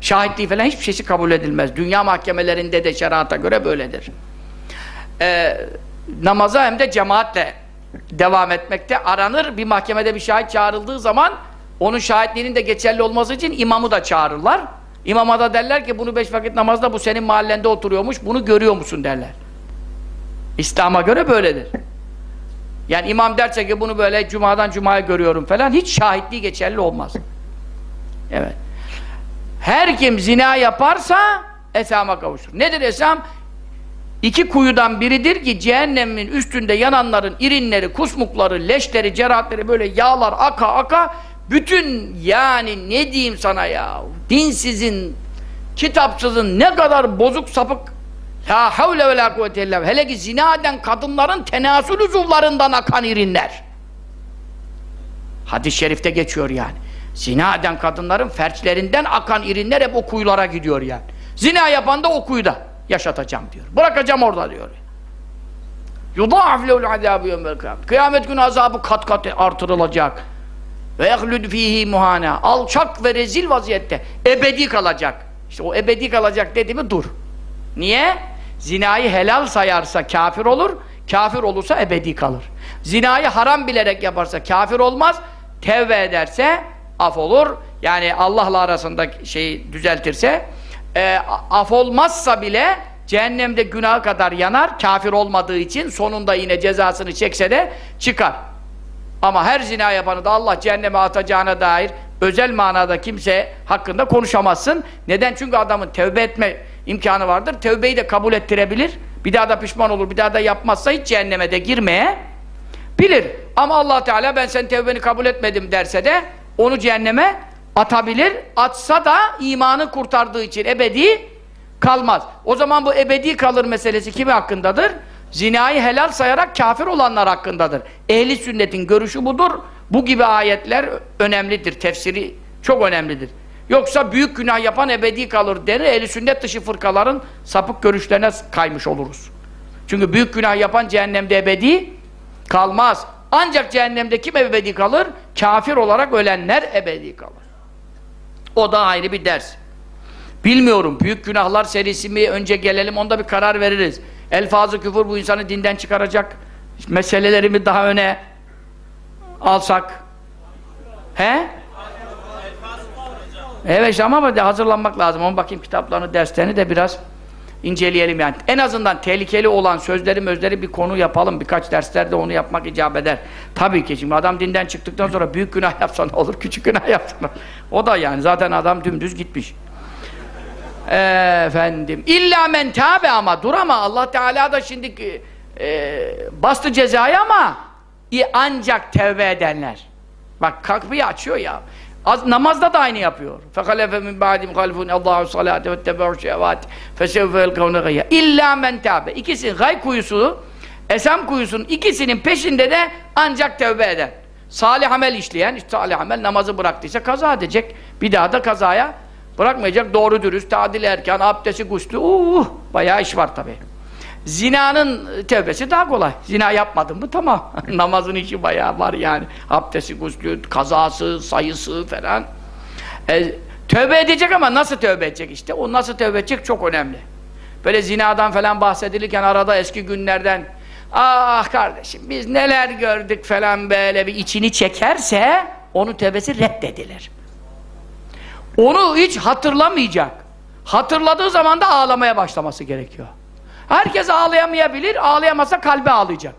Şahitliği falan hiçbir şeysi kabul edilmez. Dünya mahkemelerinde de şerata göre böyledir. Ee, namaza hem de cemaatle devam etmekte aranır. Bir mahkemede bir şahit çağrıldığı zaman onun şahitliğinin de geçerli olması için imamı da çağırırlar. İmama da derler ki bunu beş vakit namazda bu senin mahallende oturuyormuş, bunu görüyor musun derler. İslam'a göre böyledir. Yani imam derse ki bunu böyle cumadan cumaya görüyorum falan hiç şahitliği geçerli olmaz. Evet. Her kim zina yaparsa esama kavuşur. Nedir esam? İki kuyudan biridir ki cehennemin üstünde yananların irinleri, kusmukları, leşleri, cerahatleri böyle yağlar aka aka bütün yani ne diyeyim sana ya? Dinsizin, kitapsızın ne kadar bozuk sapık La havle ve la kuvvete illa Hele ki zina eden kadınların tenasül uzuvlarından akan irinler. Hadis-i şerifte geçiyor yani. Zina eden kadınların ferçlerinden akan irinler hep o kuyulara gidiyor yani. Zina yapan da o kuyuda yaşatacağım diyor. Bırakacağım orada diyor. Yudâf lehul azâbü yevmel kıyamet. Kıyamet günü azabı kat kat artırılacak ve yehlud fihi muhana. Alçak ve rezil vaziyette ebedi kalacak. İşte o ebedi kalacak dedi mi dur. Niye? Zinayı helal sayarsa kafir olur, kafir olursa ebedi kalır. Zinayı haram bilerek yaparsa kafir olmaz, tevbe ederse af olur. Yani Allah'la arasında şeyi düzeltirse e, af olmazsa bile cehennemde günah kadar yanar, kafir olmadığı için sonunda yine cezasını çekse de çıkar. Ama her zina yapanı da Allah cehenneme atacağına dair özel manada kimse hakkında konuşamazsın. Neden? Çünkü adamın tevbe etme imkanı vardır. Tevbeyi de kabul ettirebilir. Bir daha da pişman olur. Bir daha da yapmazsa hiç cehenneme de girmeye bilir. Ama allah Teala ben sen tevbeni kabul etmedim derse de onu cehenneme atabilir. Atsa da imanı kurtardığı için ebedi kalmaz. O zaman bu ebedi kalır meselesi kimi hakkındadır? Zinayı helal sayarak kafir olanlar hakkındadır. Ehli sünnetin görüşü budur. Bu gibi ayetler önemlidir. Tefsiri çok önemlidir. Yoksa büyük günah yapan ebedi kalır denir. Ehli sünnet dışı fırkaların sapık görüşlerine kaymış oluruz. Çünkü büyük günah yapan cehennemde ebedi kalmaz. Ancak cehennemde kim ebedi kalır? Kafir olarak ölenler ebedi kalır. O da ayrı bir ders. Bilmiyorum. Büyük günahlar serisi mi önce gelelim onda bir karar veririz. Elfazı küfür bu insanı dinden çıkaracak meseleleri mi daha öne alsak? He? Evet işte ama hazırlanmak lazım. Onun bakayım kitaplarını, derslerini de biraz inceleyelim yani. En azından tehlikeli olan sözleri mözleri bir konu yapalım. Birkaç derslerde onu yapmak icap eder. Tabii ki şimdi adam dinden çıktıktan sonra büyük günah yapsa ne olur, küçük günah yapsa olur. O da yani zaten adam dümdüz gitmiş. Efendim. İlla men tabe ama dur ama Allah Teala da şimdi e, bastı cezayı ama ancak tevbe edenler. Bak kapıyı açıyor ya. Az, namazda da aynı yapıyor. فَخَلَفَ مِنْ بَعْدِمْ خَلْفُونَ اللّٰهُ صَلَاتِ وَاتَّبَعُوا الشَّهَوَاتِ فَسَوْفَ يَلْقَوْنَ غَيَّ İlla men tâbe. İkisinin gay kuyusu, esam kuyusunun ikisinin peşinde de ancak tevbe eden. Salih amel işleyen, işte salih amel namazı bıraktıysa kaza edecek. Bir daha da kazaya bırakmayacak. Doğru dürüst, tadil erken, abdesti, guslü, uh, bayağı iş var tabi. Zinanın tevbesi daha kolay. Zina yapmadın mı tamam. Namazın işi bayağı var yani. Abdesti, guslü, kazası, sayısı falan. E, tövbe edecek ama nasıl tövbe edecek işte? O nasıl tövbe edecek çok önemli. Böyle zinadan falan bahsedilirken arada eski günlerden ah kardeşim biz neler gördük falan böyle bir içini çekerse onun tövbesi reddedilir. Onu hiç hatırlamayacak. Hatırladığı zaman da ağlamaya başlaması gerekiyor. Herkes ağlayamayabilir, ağlayamazsa kalbi ağlayacak.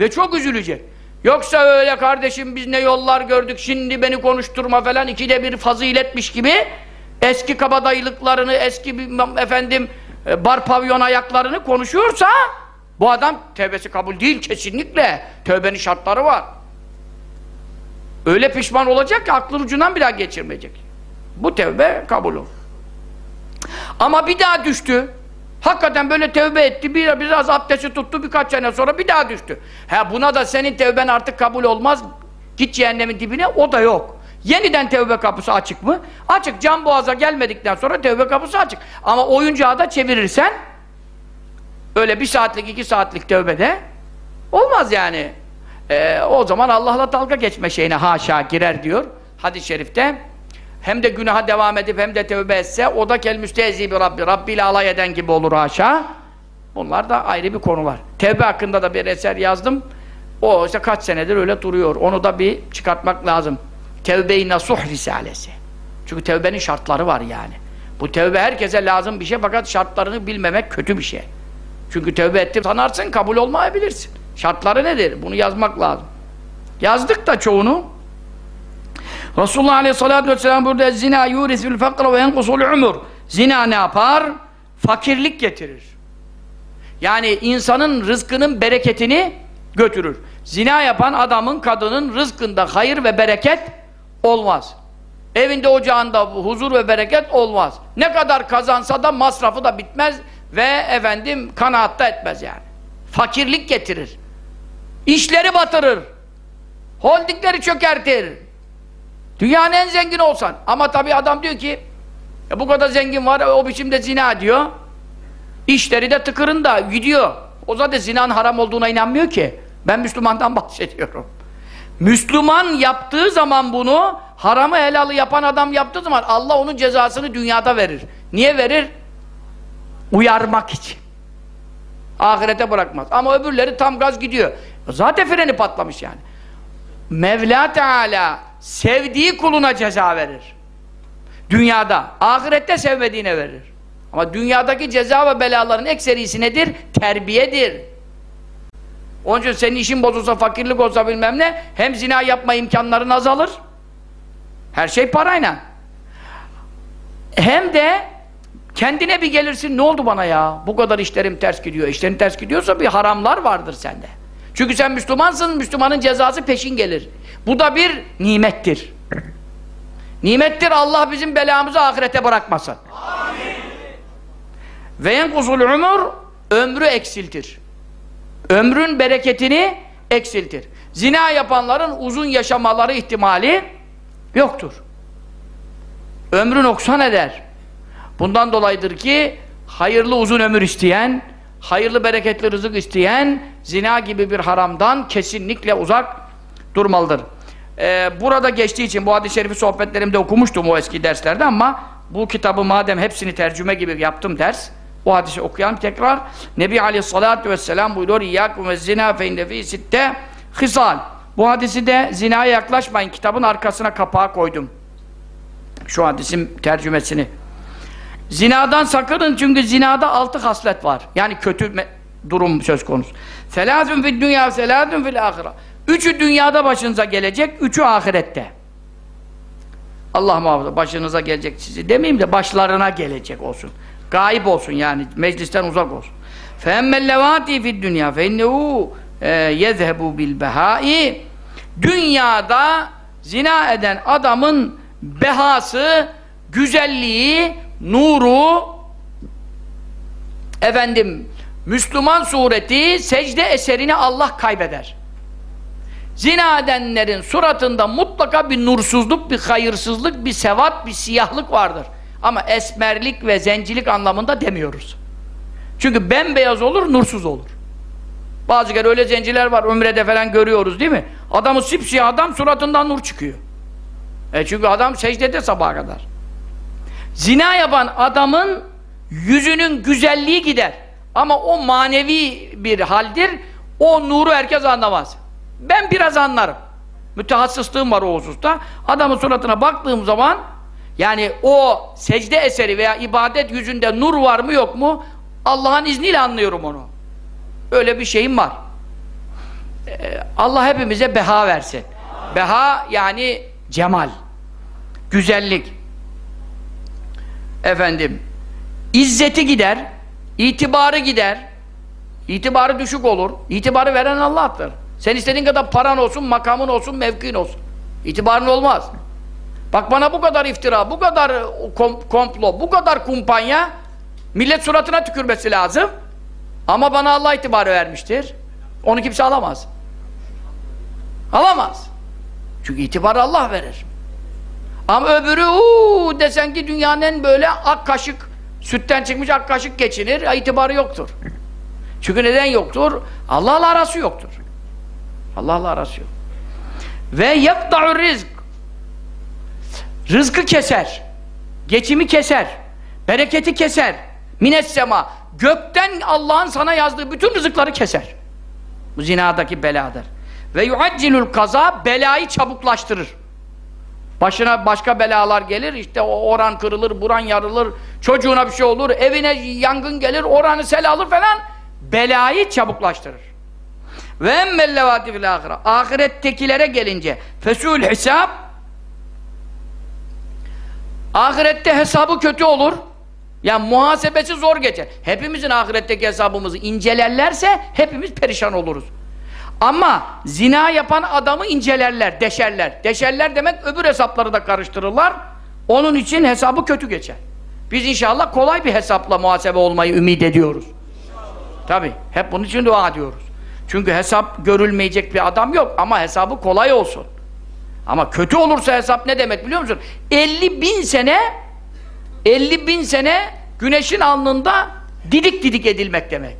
Ve çok üzülecek. Yoksa öyle kardeşim biz ne yollar gördük, şimdi beni konuşturma falan ikide bir faziletmiş gibi eski kabadayılıklarını, eski bir, efendim e, bar pavyon ayaklarını konuşuyorsa bu adam tevbesi kabul değil kesinlikle. Tövbenin şartları var. Öyle pişman olacak ki aklın ucundan bir daha geçirmeyecek. Bu tevbe kabul olur. Ama bir daha düştü. Hakikaten böyle tevbe etti, bir, biraz abdesti tuttu birkaç sene sonra bir daha düştü. Ha buna da senin tevben artık kabul olmaz, git cehennemin dibine, o da yok. Yeniden tevbe kapısı açık mı? Açık, can boğaza gelmedikten sonra tevbe kapısı açık. Ama oyuncağı da çevirirsen, öyle bir saatlik, iki saatlik tevbede olmaz yani. Ee, o zaman Allah'la dalga geçme şeyine haşa girer diyor hadis-i şerifte hem de günaha devam edip hem de tövbe etse o da kel müstehzi bir Rabbi. Rabbi ile alay eden gibi olur haşa. Bunlar da ayrı bir konular. Tevbe hakkında da bir eser yazdım. O işte kaç senedir öyle duruyor. Onu da bir çıkartmak lazım. Tevbe-i Nasuh Risalesi. Çünkü tevbenin şartları var yani. Bu tevbe herkese lazım bir şey fakat şartlarını bilmemek kötü bir şey. Çünkü tevbe ettim sanarsın kabul olmayabilirsin. Şartları nedir? Bunu yazmak lazım. Yazdık da çoğunu. Resulullah Aleyhisselatü Vesselam burada zina yurisül fakra ve enkusul umur. Zina ne yapar? Fakirlik getirir. Yani insanın rızkının bereketini götürür. Zina yapan adamın, kadının rızkında hayır ve bereket olmaz. Evinde ocağında huzur ve bereket olmaz. Ne kadar kazansa da masrafı da bitmez ve efendim kanaatta etmez yani. Fakirlik getirir. İşleri batırır. Holdingleri çökertir. Dünyanın en zengin olsan. Ama tabii adam diyor ki e bu kadar zengin var o biçimde zina diyor. İşleri de tıkırında gidiyor. O zaten zinanın haram olduğuna inanmıyor ki. Ben Müslümandan bahsediyorum. Müslüman yaptığı zaman bunu haramı helalı yapan adam yaptığı zaman Allah onun cezasını dünyada verir. Niye verir? Uyarmak için. Ahirete bırakmaz. Ama öbürleri tam gaz gidiyor. Zaten freni patlamış yani. Mevla Teala sevdiği kuluna ceza verir. Dünyada. Ahirette sevmediğine verir. Ama dünyadaki ceza ve belaların ekserisi nedir? Terbiyedir. Onun için senin işin bozulsa, fakirlik olsa bilmem ne, hem zina yapma imkanların azalır. Her şey parayla. Hem de kendine bir gelirsin, ne oldu bana ya? Bu kadar işlerim ters gidiyor. İşlerin ters gidiyorsa bir haramlar vardır sende. Çünkü sen Müslümansın, Müslümanın cezası peşin gelir. Bu da bir nimettir. Nimettir Allah bizim belamızı ahirete bırakmasın. Amin. Ve yenkusul umur ömrü eksiltir. Ömrün bereketini eksiltir. Zina yapanların uzun yaşamaları ihtimali yoktur. Ömrü noksan eder. Bundan dolayıdır ki hayırlı uzun ömür isteyen, hayırlı bereketli rızık isteyen zina gibi bir haramdan kesinlikle uzak durmalıdır. Ee, burada geçtiği için bu hadis-i şerifi sohbetlerimde okumuştum o eski derslerde ama bu kitabı madem hepsini tercüme gibi yaptım ders o hadisi okuyalım tekrar. Nebi Aleyhisselatü Vesselam buyuruyor İyyâkum ve zina fe inne fî sitte hisal. Bu hadisi de zinaya yaklaşmayın kitabın arkasına kapağı koydum. Şu hadisin tercümesini. Zinadan sakının çünkü zinada altı haslet var. Yani kötü durum söz konusu. Selâzün fid dünya, selâzün fil ahira. Üçü dünyada başınıza gelecek, üçü ahirette. Allah muhafaza başınıza gelecek sizi demeyeyim de başlarına gelecek olsun. Gayip olsun yani meclisten uzak olsun. فَاَمَّ اللَّوَاتِ فِي الدُّنْيَا فَاِنَّهُ يَذْهَبُ بِالْبَهَائِ Dünyada zina eden adamın behası, güzelliği, nuru efendim Müslüman sureti secde eserini Allah kaybeder. Zina edenlerin suratında mutlaka bir nursuzluk, bir hayırsızlık, bir sevat, bir siyahlık vardır. Ama esmerlik ve zencilik anlamında demiyoruz. Çünkü bembeyaz olur, nursuz olur. Bazı kere öyle zenciler var, ömrede falan görüyoruz değil mi? Adamı sipsiyah adam, suratından nur çıkıyor. E çünkü adam secdede sabaha kadar. Zina yapan adamın yüzünün güzelliği gider. Ama o manevi bir haldir. O nuru herkes anlamaz. Ben biraz anlarım. Mütehassıslığım var o hususta. Adamın suratına baktığım zaman yani o secde eseri veya ibadet yüzünde nur var mı yok mu Allah'ın izniyle anlıyorum onu. Öyle bir şeyim var. Ee, Allah hepimize beha versin. Beha yani cemal. Güzellik. Efendim izzeti gider, itibarı gider. İtibarı düşük olur. İtibarı veren Allah'tır. Sen istediğin kadar paran olsun, makamın olsun, mevkin olsun. İtibarın olmaz. Bak bana bu kadar iftira, bu kadar kom komplo, bu kadar kumpanya millet suratına tükürmesi lazım. Ama bana Allah itibarı vermiştir. Onu kimse alamaz. Alamaz. Çünkü itibarı Allah verir. Ama öbürü uuu desen ki dünyanın en böyle ak kaşık, sütten çıkmış ak kaşık geçinir, itibarı yoktur. Çünkü neden yoktur? Allah'la arası yoktur. Allah'la arası yok. Ve yakta'ur rizk. Rızkı keser. Geçimi keser. Bereketi keser. Mines sema. Gökten Allah'ın sana yazdığı bütün rızıkları keser. Bu zinadaki beladır. Ve yuaccilul kaza belayı çabuklaştırır. Başına başka belalar gelir, işte o oran kırılır, buran yarılır, çocuğuna bir şey olur, evine yangın gelir, oranı sel alır falan. Belayı çabuklaştırır. Ve emmellevâti fil ahire. Ahirettekilere gelince fesûl hesab ahirette hesabı kötü olur. Yani muhasebesi zor geçer. Hepimizin ahiretteki hesabımızı incelerlerse hepimiz perişan oluruz. Ama zina yapan adamı incelerler, deşerler. Deşerler demek öbür hesapları da karıştırırlar. Onun için hesabı kötü geçer. Biz inşallah kolay bir hesapla muhasebe olmayı ümit ediyoruz. Tabi. Hep bunun için dua ediyoruz. Çünkü hesap görülmeyecek bir adam yok ama hesabı kolay olsun. Ama kötü olursa hesap ne demek biliyor musun? 50 bin sene 50 bin sene güneşin alnında didik didik edilmek demek.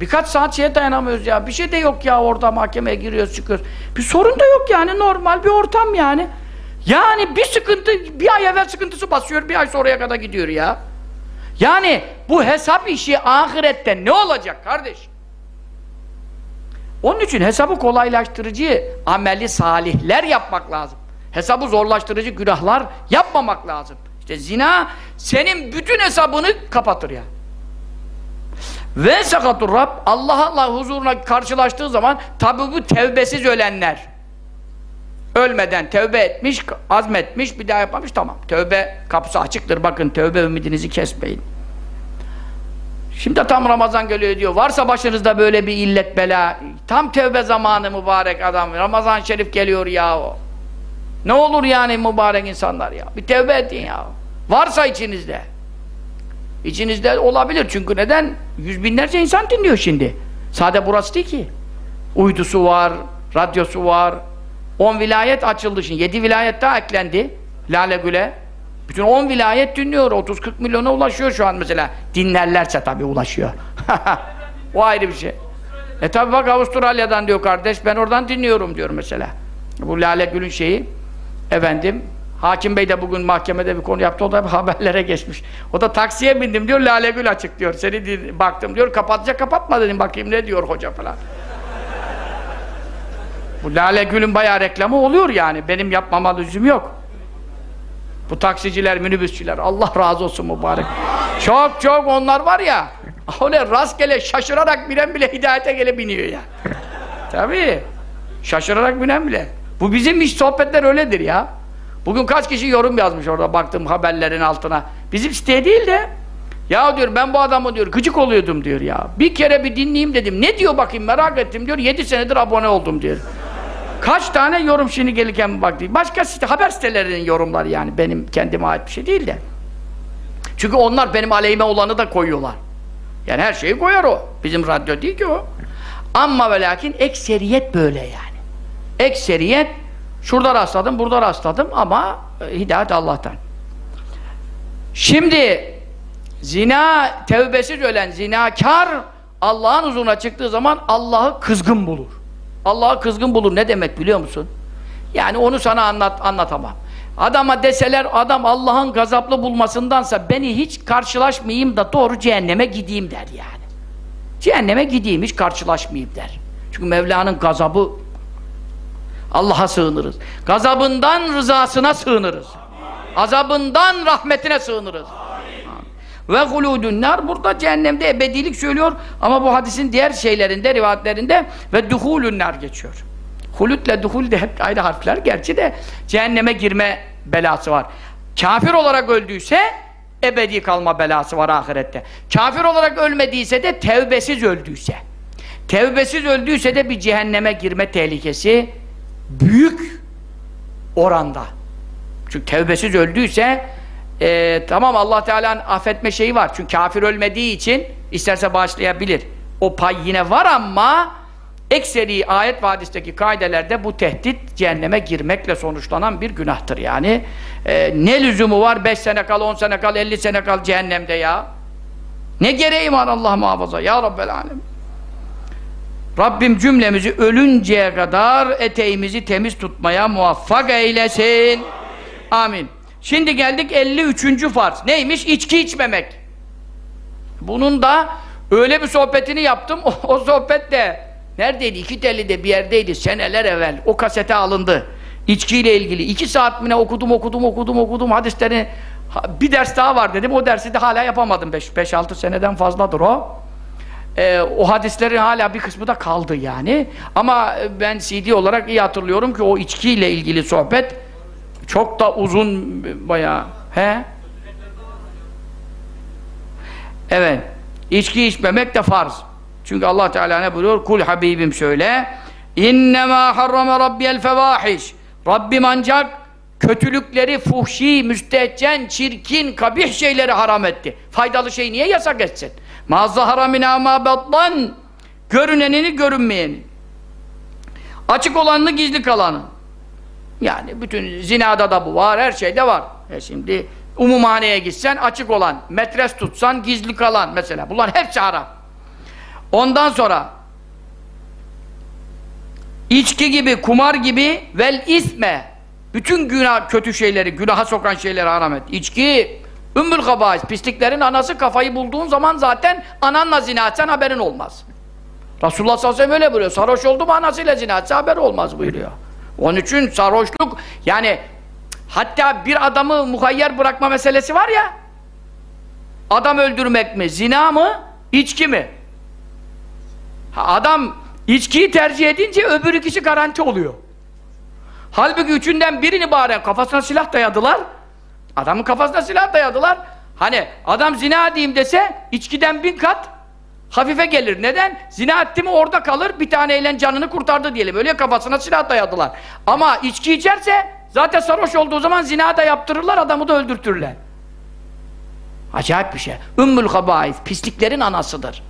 Birkaç saat şeye dayanamıyoruz ya. Bir şey de yok ya orada mahkemeye giriyoruz çıkıyoruz. Bir sorun da yok yani normal bir ortam yani. Yani bir sıkıntı bir ay evvel sıkıntısı basıyor bir ay sonraya kadar gidiyor ya. Yani bu hesap işi ahirette ne olacak kardeş? Onun için hesabı kolaylaştırıcı ameli salihler yapmak lazım. Hesabı zorlaştırıcı günahlar yapmamak lazım. İşte zina senin bütün hesabını kapatır ya. Ve sakatur Rab Allah Allah huzuruna karşılaştığı zaman tabi bu tevbesiz ölenler ölmeden tevbe etmiş, azmetmiş, bir daha yapmamış tamam. Tövbe kapısı açıktır. Bakın tövbe ümidinizi kesmeyin. Şimdi tam Ramazan geliyor diyor. Varsa başınızda böyle bir illet bela. Tam tövbe zamanı mübarek adam. Ramazan şerif geliyor ya o. Ne olur yani mübarek insanlar ya. Bir tövbe edin ya. Varsa içinizde. İçinizde olabilir. Çünkü neden? Yüz binlerce insan dinliyor şimdi. Sade burası değil ki. Uydusu var, radyosu var. On vilayet açıldı şimdi. Yedi vilayet daha eklendi. Lale Gül'e. Bütün 10 vilayet dinliyor. 30-40 milyona ulaşıyor şu an mesela. Dinlerlerse tabii ulaşıyor. o ayrı bir şey. E tabi bak Avustralya'dan diyor kardeş, ben oradan dinliyorum diyor mesela. Bu Lale Gül'ün şeyi, efendim, Hakim Bey de bugün mahkemede bir konu yaptı, o da haberlere geçmiş. O da taksiye bindim diyor, Lale Gül açık diyor. Seni baktım diyor, kapatacak kapatma dedim, bakayım ne diyor hoca falan. Bu Lale Gül'ün bayağı reklamı oluyor yani, benim yapmama lüzum yok. Bu taksiciler, minibüsçüler, Allah razı olsun mübarek. Çok çok onlar var ya, öyle rastgele şaşırarak binen bile hidayete gele biniyor ya. Tabii. Şaşırarak binen bile. Bu bizim iş sohbetler öyledir ya. Bugün kaç kişi yorum yazmış orada baktım haberlerin altına. Bizim siteye değil de ya diyor ben bu adamı diyor gıcık oluyordum diyor ya. Bir kere bir dinleyeyim dedim. Ne diyor bakayım merak ettim diyor. 7 senedir abone oldum diyor. Kaç tane yorum şimdi gelirken bak diyor. Başka site, haber sitelerinin yorumları yani benim kendime ait bir şey değil de. Çünkü onlar benim aleyhime olanı da koyuyorlar. Yani her şeyi koyar o. Bizim radyo değil ki o. Ama ve lakin ekseriyet böyle yani. Ekseriyet şurada rastladım, burada rastladım ama e, hidayet Allah'tan. Şimdi zina tevbesiz ölen zinakar Allah'ın huzuruna çıktığı zaman Allah'ı kızgın bulur. Allah'ı kızgın bulur ne demek biliyor musun? Yani onu sana anlat anlatamam. Adama deseler adam Allah'ın gazaplı bulmasındansa beni hiç karşılaşmayayım da doğru cehenneme gideyim der yani. Cehenneme gideyim hiç karşılaşmayayım der. Çünkü Mevla'nın gazabı Allah'a sığınırız. Gazabından rızasına sığınırız. Azabından rahmetine sığınırız. Ve huludun nar burada cehennemde ebedilik söylüyor ama bu hadisin diğer şeylerinde rivayetlerinde ve duhulun nar geçiyor. Hulütle duhul de hep ayrı harfler gerçi de cehenneme girme belası var. Kafir olarak öldüyse ebedi kalma belası var ahirette. Kafir olarak ölmediyse de tevbesiz öldüyse. Tevbesiz öldüyse de bir cehenneme girme tehlikesi büyük oranda. Çünkü tevbesiz öldüyse e, tamam Allah Teala'nın affetme şeyi var. Çünkü kafir ölmediği için isterse bağışlayabilir. O pay yine var ama ekseri ayet ve hadisteki kaidelerde bu tehdit cehenneme girmekle sonuçlanan bir günahtır yani. E, ne lüzumu var 5 sene kal, 10 sene kal, 50 sene kal cehennemde ya? Ne gereği var Allah muhafaza ya Rabbel Alem. Rabbim cümlemizi ölünceye kadar eteğimizi temiz tutmaya muvaffak eylesin. Amin. Şimdi geldik 53. farz. Neymiş? İçki içmemek. Bunun da öyle bir sohbetini yaptım. O, o sohbet de neredeydi? İki telli'de bir yerdeydi seneler evvel. O kasete alındı. İçkiyle ilgili. iki saat mi okudum okudum okudum okudum hadislerini. Ha, Bir ders daha var dedim. O dersi de hala yapamadım. 5-6 seneden fazladır o. Ee, o hadislerin hala bir kısmı da kaldı yani. Ama e, ben CD olarak iyi hatırlıyorum ki o içkiyle ilgili sohbet çok da uzun e, bayağı. He? Evet. İçki içmemek de farz. Çünkü Allah Teala ne buyuruyor? Kul Habibim söyle. İnnemâ harrama rabbiyel fevahiş. Rabbim ancak kötülükleri, fuhşi, müstehcen, çirkin, kabih şeyleri haram etti. Faydalı şey niye yasak etsin? Mazzahara minâ mâ batlan. Görünenini, görünmeyeni. Açık olanını, gizli kalanı. Yani bütün zinada da bu var, her şeyde var. E şimdi umumhaneye gitsen açık olan, metres tutsan gizli kalan mesela. Bunlar hepsi haram. Ondan sonra içki gibi, kumar gibi vel isme bütün günah, kötü şeyleri, günaha sokan şeyleri haram et. İçki, ümmül kabais, pisliklerin anası kafayı bulduğun zaman zaten ananla zina etsen haberin olmaz. Resulullah sallallahu aleyhi ve sellem öyle buyuruyor. Sarhoş oldu mu anasıyla zina etse haber olmaz buyuruyor. Onun için sarhoşluk yani hatta bir adamı muhayyer bırakma meselesi var ya adam öldürmek mi, zina mı, içki mi? Adam içkiyi tercih edince öbür ikisi garanti oluyor. Halbuki üçünden birini bari kafasına silah dayadılar. Adamın kafasına silah dayadılar. Hani adam zina diyeyim dese içkiden bin kat hafife gelir. Neden? Zina etti mi orada kalır bir taneyle canını kurtardı diyelim. Öyle kafasına silah dayadılar. Ama içki içerse zaten sarhoş olduğu zaman zina da yaptırırlar adamı da öldürtürler. Acayip bir şey. Ümmül habais pisliklerin anasıdır.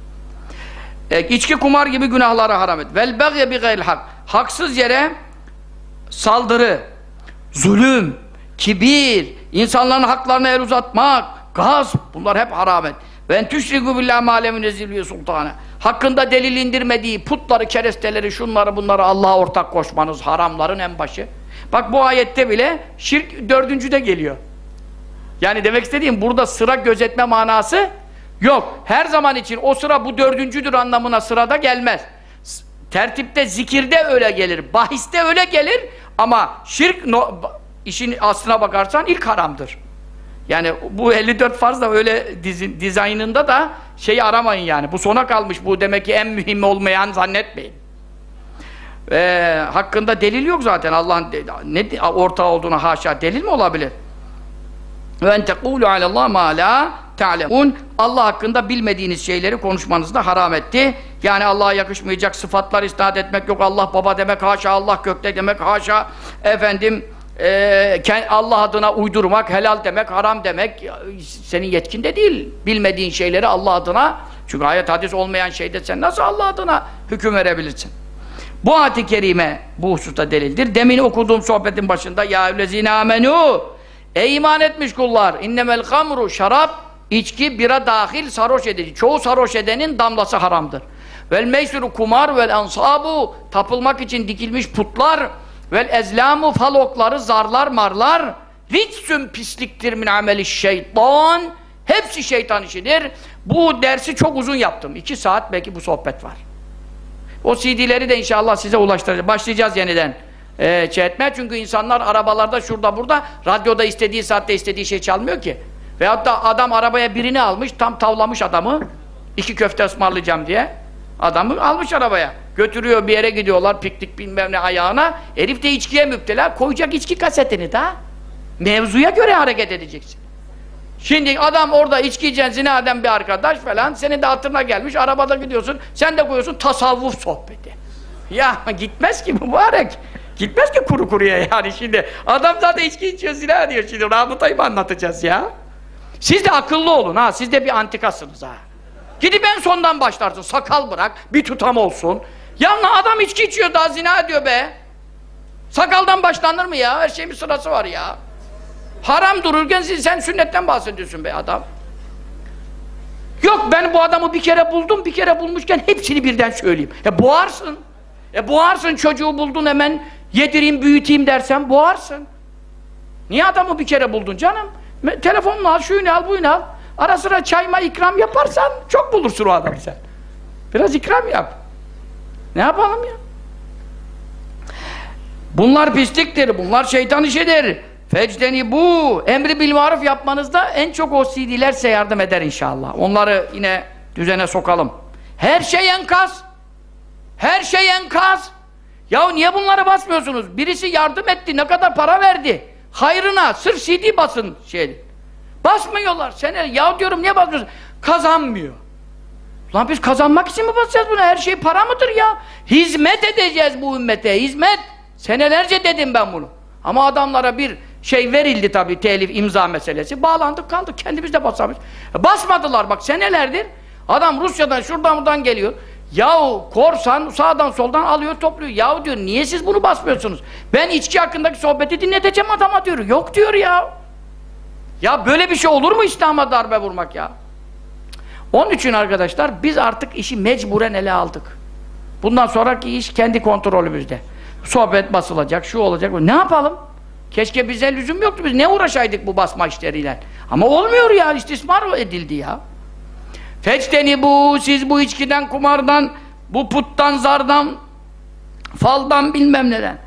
E, içki kumar gibi günahları haram et. Vel bagye bi gayl hak. Haksız yere saldırı, zulüm, kibir, insanların haklarına el uzatmak, gaz, bunlar hep haram et. Ve tüşriku billahi ma lem yunzil sultana. Hakkında delil indirmediği putları, keresteleri, şunları bunları Allah'a ortak koşmanız haramların en başı. Bak bu ayette bile şirk dördüncüde geliyor. Yani demek istediğim burada sıra gözetme manası yok. Her zaman için o sıra bu dördüncüdür anlamına sırada gelmez. Tertipte, zikirde öyle gelir. Bahiste öyle gelir ama şirk no, işin aslına bakarsan ilk haramdır. Yani bu 54 farz da öyle dizi, dizaynında da şeyi aramayın yani. Bu sona kalmış bu demek ki en mühim olmayan zannetmeyin. Ee, hakkında delil yok zaten Allah'ın ne ortağı olduğuna haşa delil mi olabilir? Ve en tekulu alallah ma ta'lemun. Allah hakkında bilmediğiniz şeyleri konuşmanızı da haram etti. Yani Allah'a yakışmayacak sıfatlar isnat etmek yok. Allah baba demek haşa, Allah gökte demek haşa. Efendim e, Allah adına uydurmak, helal demek, haram demek senin yetkinde değil. Bilmediğin şeyleri Allah adına çünkü ayet hadis olmayan şeyde sen nasıl Allah adına hüküm verebilirsin? Bu ayet-i kerime bu hususta delildir. Demin okuduğum sohbetin başında ya evlezine amenu Ey iman etmiş kullar! İnnemel hamru şarap, içki, bira dahil sarhoş edici. Çoğu sarhoş edenin damlası haramdır. Vel meysuru kumar vel ansabu tapılmak için dikilmiş putlar vel ezlamu falokları, zarlar, marlar ritsün pisliktir min ameli şeytan hepsi şeytan işidir. Bu dersi çok uzun yaptım. iki saat belki bu sohbet var. O CD'leri de inşallah size ulaştıracağız. Başlayacağız yeniden e, şey etmeye. Çünkü insanlar arabalarda şurada burada radyoda istediği saatte istediği şey çalmıyor ki. Veyahut da adam arabaya birini almış tam tavlamış adamı iki köfte ısmarlayacağım diye. Adamı almış arabaya. Götürüyor bir yere gidiyorlar piknik bilmem ne ayağına. Herif de içkiye müptela koyacak içki kasetini da. Mevzuya göre hareket edeceksin. Şimdi adam orada içki içen zina eden bir arkadaş falan senin de hatırına gelmiş arabada gidiyorsun sen de koyuyorsun tasavvuf sohbeti. Ya gitmez ki mübarek. Gitmez ki kuru kuruya yani şimdi. Adam zaten içki içiyor zina diyor şimdi. Rabıtayı mı anlatacağız ya? Siz de akıllı olun ha. Siz de bir antikasınız ha. Gidip en sondan başlarsın. Sakal bırak. Bir tutam olsun. Ya adam içki içiyor daha zina ediyor be. Sakaldan başlanır mı ya? Her şeyin bir sırası var ya. Haram dururken sen sünnetten bahsediyorsun be adam. Yok ben bu adamı bir kere buldum, bir kere bulmuşken hepsini birden söyleyeyim. E boğarsın. E boğarsın çocuğu buldun hemen yedireyim, büyüteyim dersen boğarsın. Niye adamı bir kere buldun canım? Telefonunu al, şuyunu al, buyunu al. Ara sıra çayma ikram yaparsan çok bulursun o adamı sen. Biraz ikram yap. Ne yapalım ya? Bunlar pisliktir, bunlar şeytan işidir. Fecdeni bu. Emri bil maruf yapmanızda en çok o CD'ler size yardım eder inşallah. Onları yine düzene sokalım. Her şey enkaz. Her şey enkaz. Ya niye bunları basmıyorsunuz? Birisi yardım etti, ne kadar para verdi? Hayrına, sırf CD basın şey. Basmıyorlar. Sen ya diyorum niye basmıyorsun? Kazanmıyor. Lan biz kazanmak için mi basacağız bunu? Her şey para mıdır ya? Hizmet edeceğiz bu ümmete, hizmet. Senelerce dedim ben bunu. Ama adamlara bir şey verildi tabii telif imza meselesi. Bağlandık kaldık. Kendimiz de basamayız. E basmadılar bak senelerdir. Adam Rusya'dan şuradan buradan geliyor. Yahu korsan sağdan soldan alıyor topluyor. Yahu diyor niye siz bunu basmıyorsunuz? Ben içki hakkındaki sohbeti dinleteceğim adama diyor. Yok diyor ya. Ya böyle bir şey olur mu İslam'a darbe vurmak ya? Onun için arkadaşlar biz artık işi mecburen ele aldık. Bundan sonraki iş kendi kontrolümüzde. Sohbet basılacak, şu olacak. Ne yapalım? Keşke bize lüzum yoktu. Biz ne uğraşaydık bu basma işleriyle? Ama olmuyor ya, istismar edildi ya. Feçteni bu, siz bu içkiden, kumardan, bu puttan, zardan, faldan bilmem neden.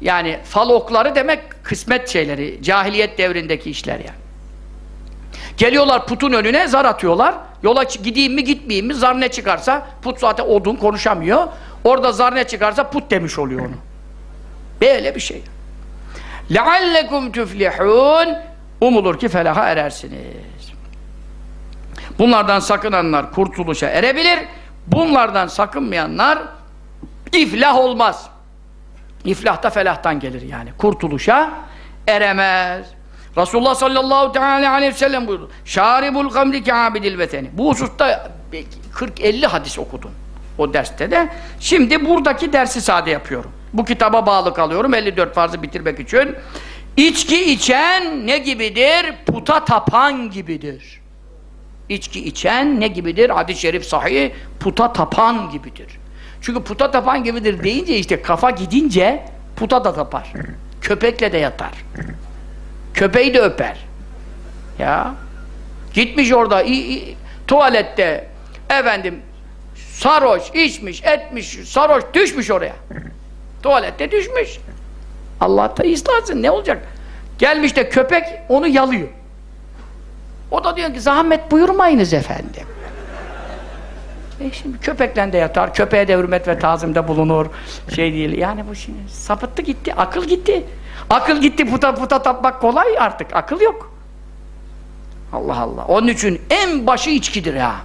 Yani fal okları demek kısmet şeyleri, cahiliyet devrindeki işler yani. Geliyorlar putun önüne zar atıyorlar. Yola gideyim mi gitmeyeyim mi zar ne çıkarsa put zaten odun konuşamıyor. Orada zar ne çıkarsa put demiş oluyor onu. Böyle bir şey. لَعَلَّكُمْ تُفْلِحُونَ Umulur ki felaha erersiniz. Bunlardan sakınanlar kurtuluşa erebilir. Bunlardan sakınmayanlar iflah olmaz. İflah da felahtan gelir yani. Kurtuluşa eremez. Resulullah sallallahu aleyhi ve sellem buyurdu. Şaribul gamri kâbidil veteni. Bu hususta 40-50 hadis okudum o derste de. Şimdi buradaki dersi sade yapıyorum. Bu kitaba bağlı kalıyorum 54 farzı bitirmek için. İçki içen ne gibidir? Puta tapan gibidir. İçki içen ne gibidir? Hadis-i şerif sahih, puta tapan gibidir. Çünkü puta tapan gibidir deyince işte kafa gidince puta da tapar. Köpekle de yatar. Köpeği de öper. Ya. Gitmiş orada i, i, tuvalette efendim sarhoş, içmiş, etmiş, sarhoş düşmüş oraya. Tuvalette düşmüş. Allah da ıslatsın ne olacak? Gelmiş de köpek onu yalıyor. O da diyor ki zahmet buyurmayınız efendim. E şimdi köpekle de yatar, köpeğe de hürmet ve tazimde bulunur. Şey değil, yani bu şimdi sapıttı gitti, akıl gitti. Akıl gitti, puta puta tapmak kolay artık, akıl yok. Allah Allah. Onun için en başı içkidir ya.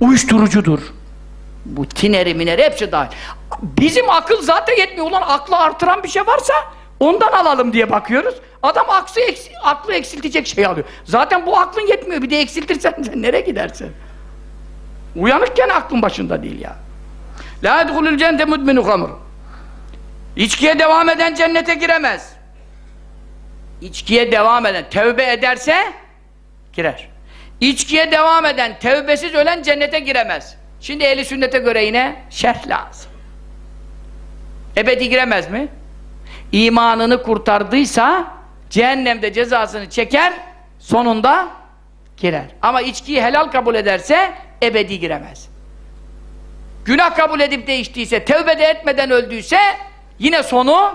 Uyuşturucudur. Bu tineri mineri hepsi dahil. Bizim akıl zaten yetmiyor. Ulan aklı artıran bir şey varsa ondan alalım diye bakıyoruz. Adam aklı, eks aklı eksiltecek şey alıyor. Zaten bu aklın yetmiyor. Bir de eksiltirsen sen nereye gidersin? Uyanıkken aklın başında değil ya. La edhulul cennete mudminu hamr. İçkiye devam eden cennete giremez. İçkiye devam eden, tevbe ederse girer. İçkiye devam eden, tevbesiz ölen cennete giremez. Şimdi ehli sünnete göre yine şerh lazım. Ebedi giremez mi? İmanını kurtardıysa cehennemde cezasını çeker, sonunda girer. Ama içkiyi helal kabul ederse ebedi giremez. Günah kabul edip de içtiyse, tevbe de etmeden öldüyse yine sonu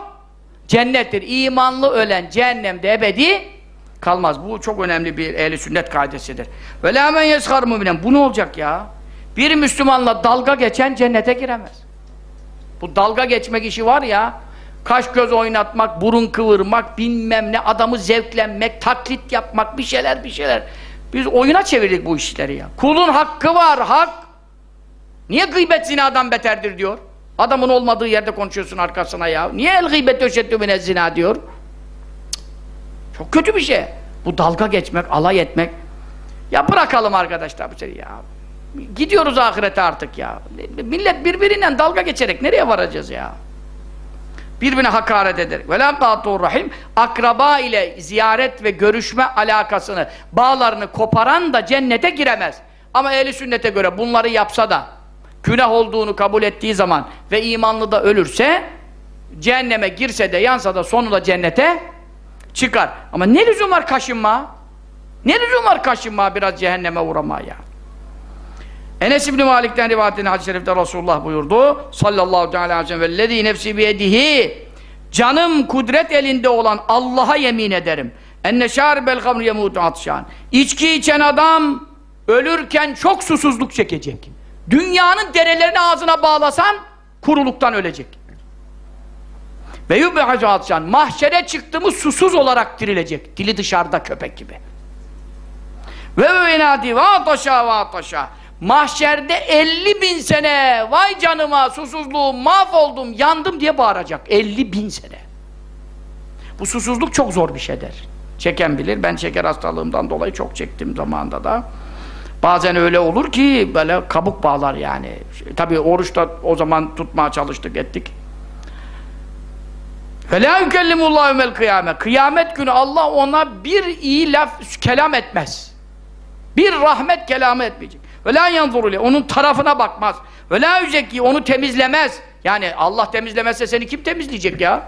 cennettir. İmanlı ölen cehennemde ebedi kalmaz. Bu çok önemli bir ehli sünnet kaidesidir. Ve la men yeshar müminen. Bu ne olacak ya? Bir Müslümanla dalga geçen cennete giremez. Bu dalga geçmek işi var ya, kaş göz oynatmak, burun kıvırmak, bilmem ne, adamı zevklenmek, taklit yapmak, bir şeyler bir şeyler. Biz oyuna çevirdik bu işleri ya. Kulun hakkı var, hak. Niye gıybet zinadan beterdir diyor? Adamın olmadığı yerde konuşuyorsun arkasına ya. Niye el gıybet döşettü mine zina diyor? Çok kötü bir şey. Bu dalga geçmek, alay etmek. Ya bırakalım arkadaşlar bu şeyi ya. Gidiyoruz ahirete artık ya. Millet birbirinden dalga geçerek nereye varacağız ya? Birbirine hakaret ederek. Ve rahim akraba ile ziyaret ve görüşme alakasını, bağlarını koparan da cennete giremez. Ama ehli sünnete göre bunları yapsa da günah olduğunu kabul ettiği zaman ve imanlı da ölürse cehenneme girse de yansa da sonunda cennete çıkar. Ama ne lüzum var kaşınma? Ne lüzum var kaşınma biraz cehenneme uğramaya? Enes İbni Malik'ten rivayetinde hadis-i şerifte Resulullah buyurdu. Sallallahu aleyhi ve sellem vellezî nefsi biyedihi canım kudret elinde olan Allah'a yemin ederim. Enne şâribel hamr yemûtu atşan. İçki içen adam ölürken çok susuzluk çekecek. Dünyanın derelerini ağzına bağlasan kuruluktan ölecek. Ve yubbehacu atşan mahşere çıktı mı susuz olarak dirilecek. Dili dışarıda köpek gibi. Ve ve enadi ve ataşa ve ataşa mahşerde 50 bin sene vay canıma susuzluğum mahvoldum yandım diye bağıracak 50 bin sene bu susuzluk çok zor bir şeydir çeken bilir ben şeker hastalığımdan dolayı çok çektim zamanında da bazen öyle olur ki böyle kabuk bağlar yani tabi oruçta o zaman tutmaya çalıştık ettik فَلَا يُكَلِّمُ اللّٰهُ مَا kıyamet Kıyamet günü Allah ona bir iyi laf, kelam etmez. Bir rahmet kelamı etmeyecek. Ve la yanzuru onun tarafına bakmaz. Ve la yüzekki onu temizlemez. Yani Allah temizlemezse seni kim temizleyecek ya?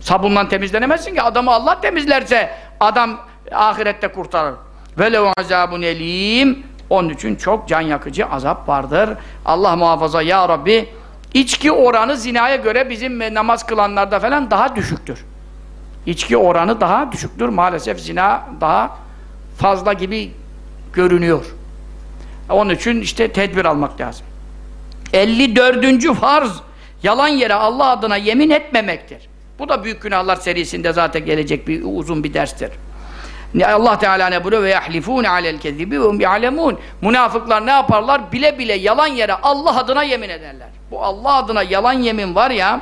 Sabundan temizlenemezsin ki adamı Allah temizlerse adam ahirette kurtarır. Ve lev azabun elim onun için çok can yakıcı azap vardır. Allah muhafaza ya Rabbi içki oranı zinaya göre bizim namaz kılanlarda falan daha düşüktür. İçki oranı daha düşüktür. Maalesef zina daha fazla gibi görünüyor. Onun için işte tedbir almak lazım. 54. farz yalan yere Allah adına yemin etmemektir. Bu da büyük günahlar serisinde zaten gelecek bir uzun bir derstir. Allah Teala ne buyuruyor ve yahlifun alel kezibi ve ya'lemun. Münafıklar ne yaparlar? Bile bile yalan yere Allah adına yemin ederler. Bu Allah adına yalan yemin var ya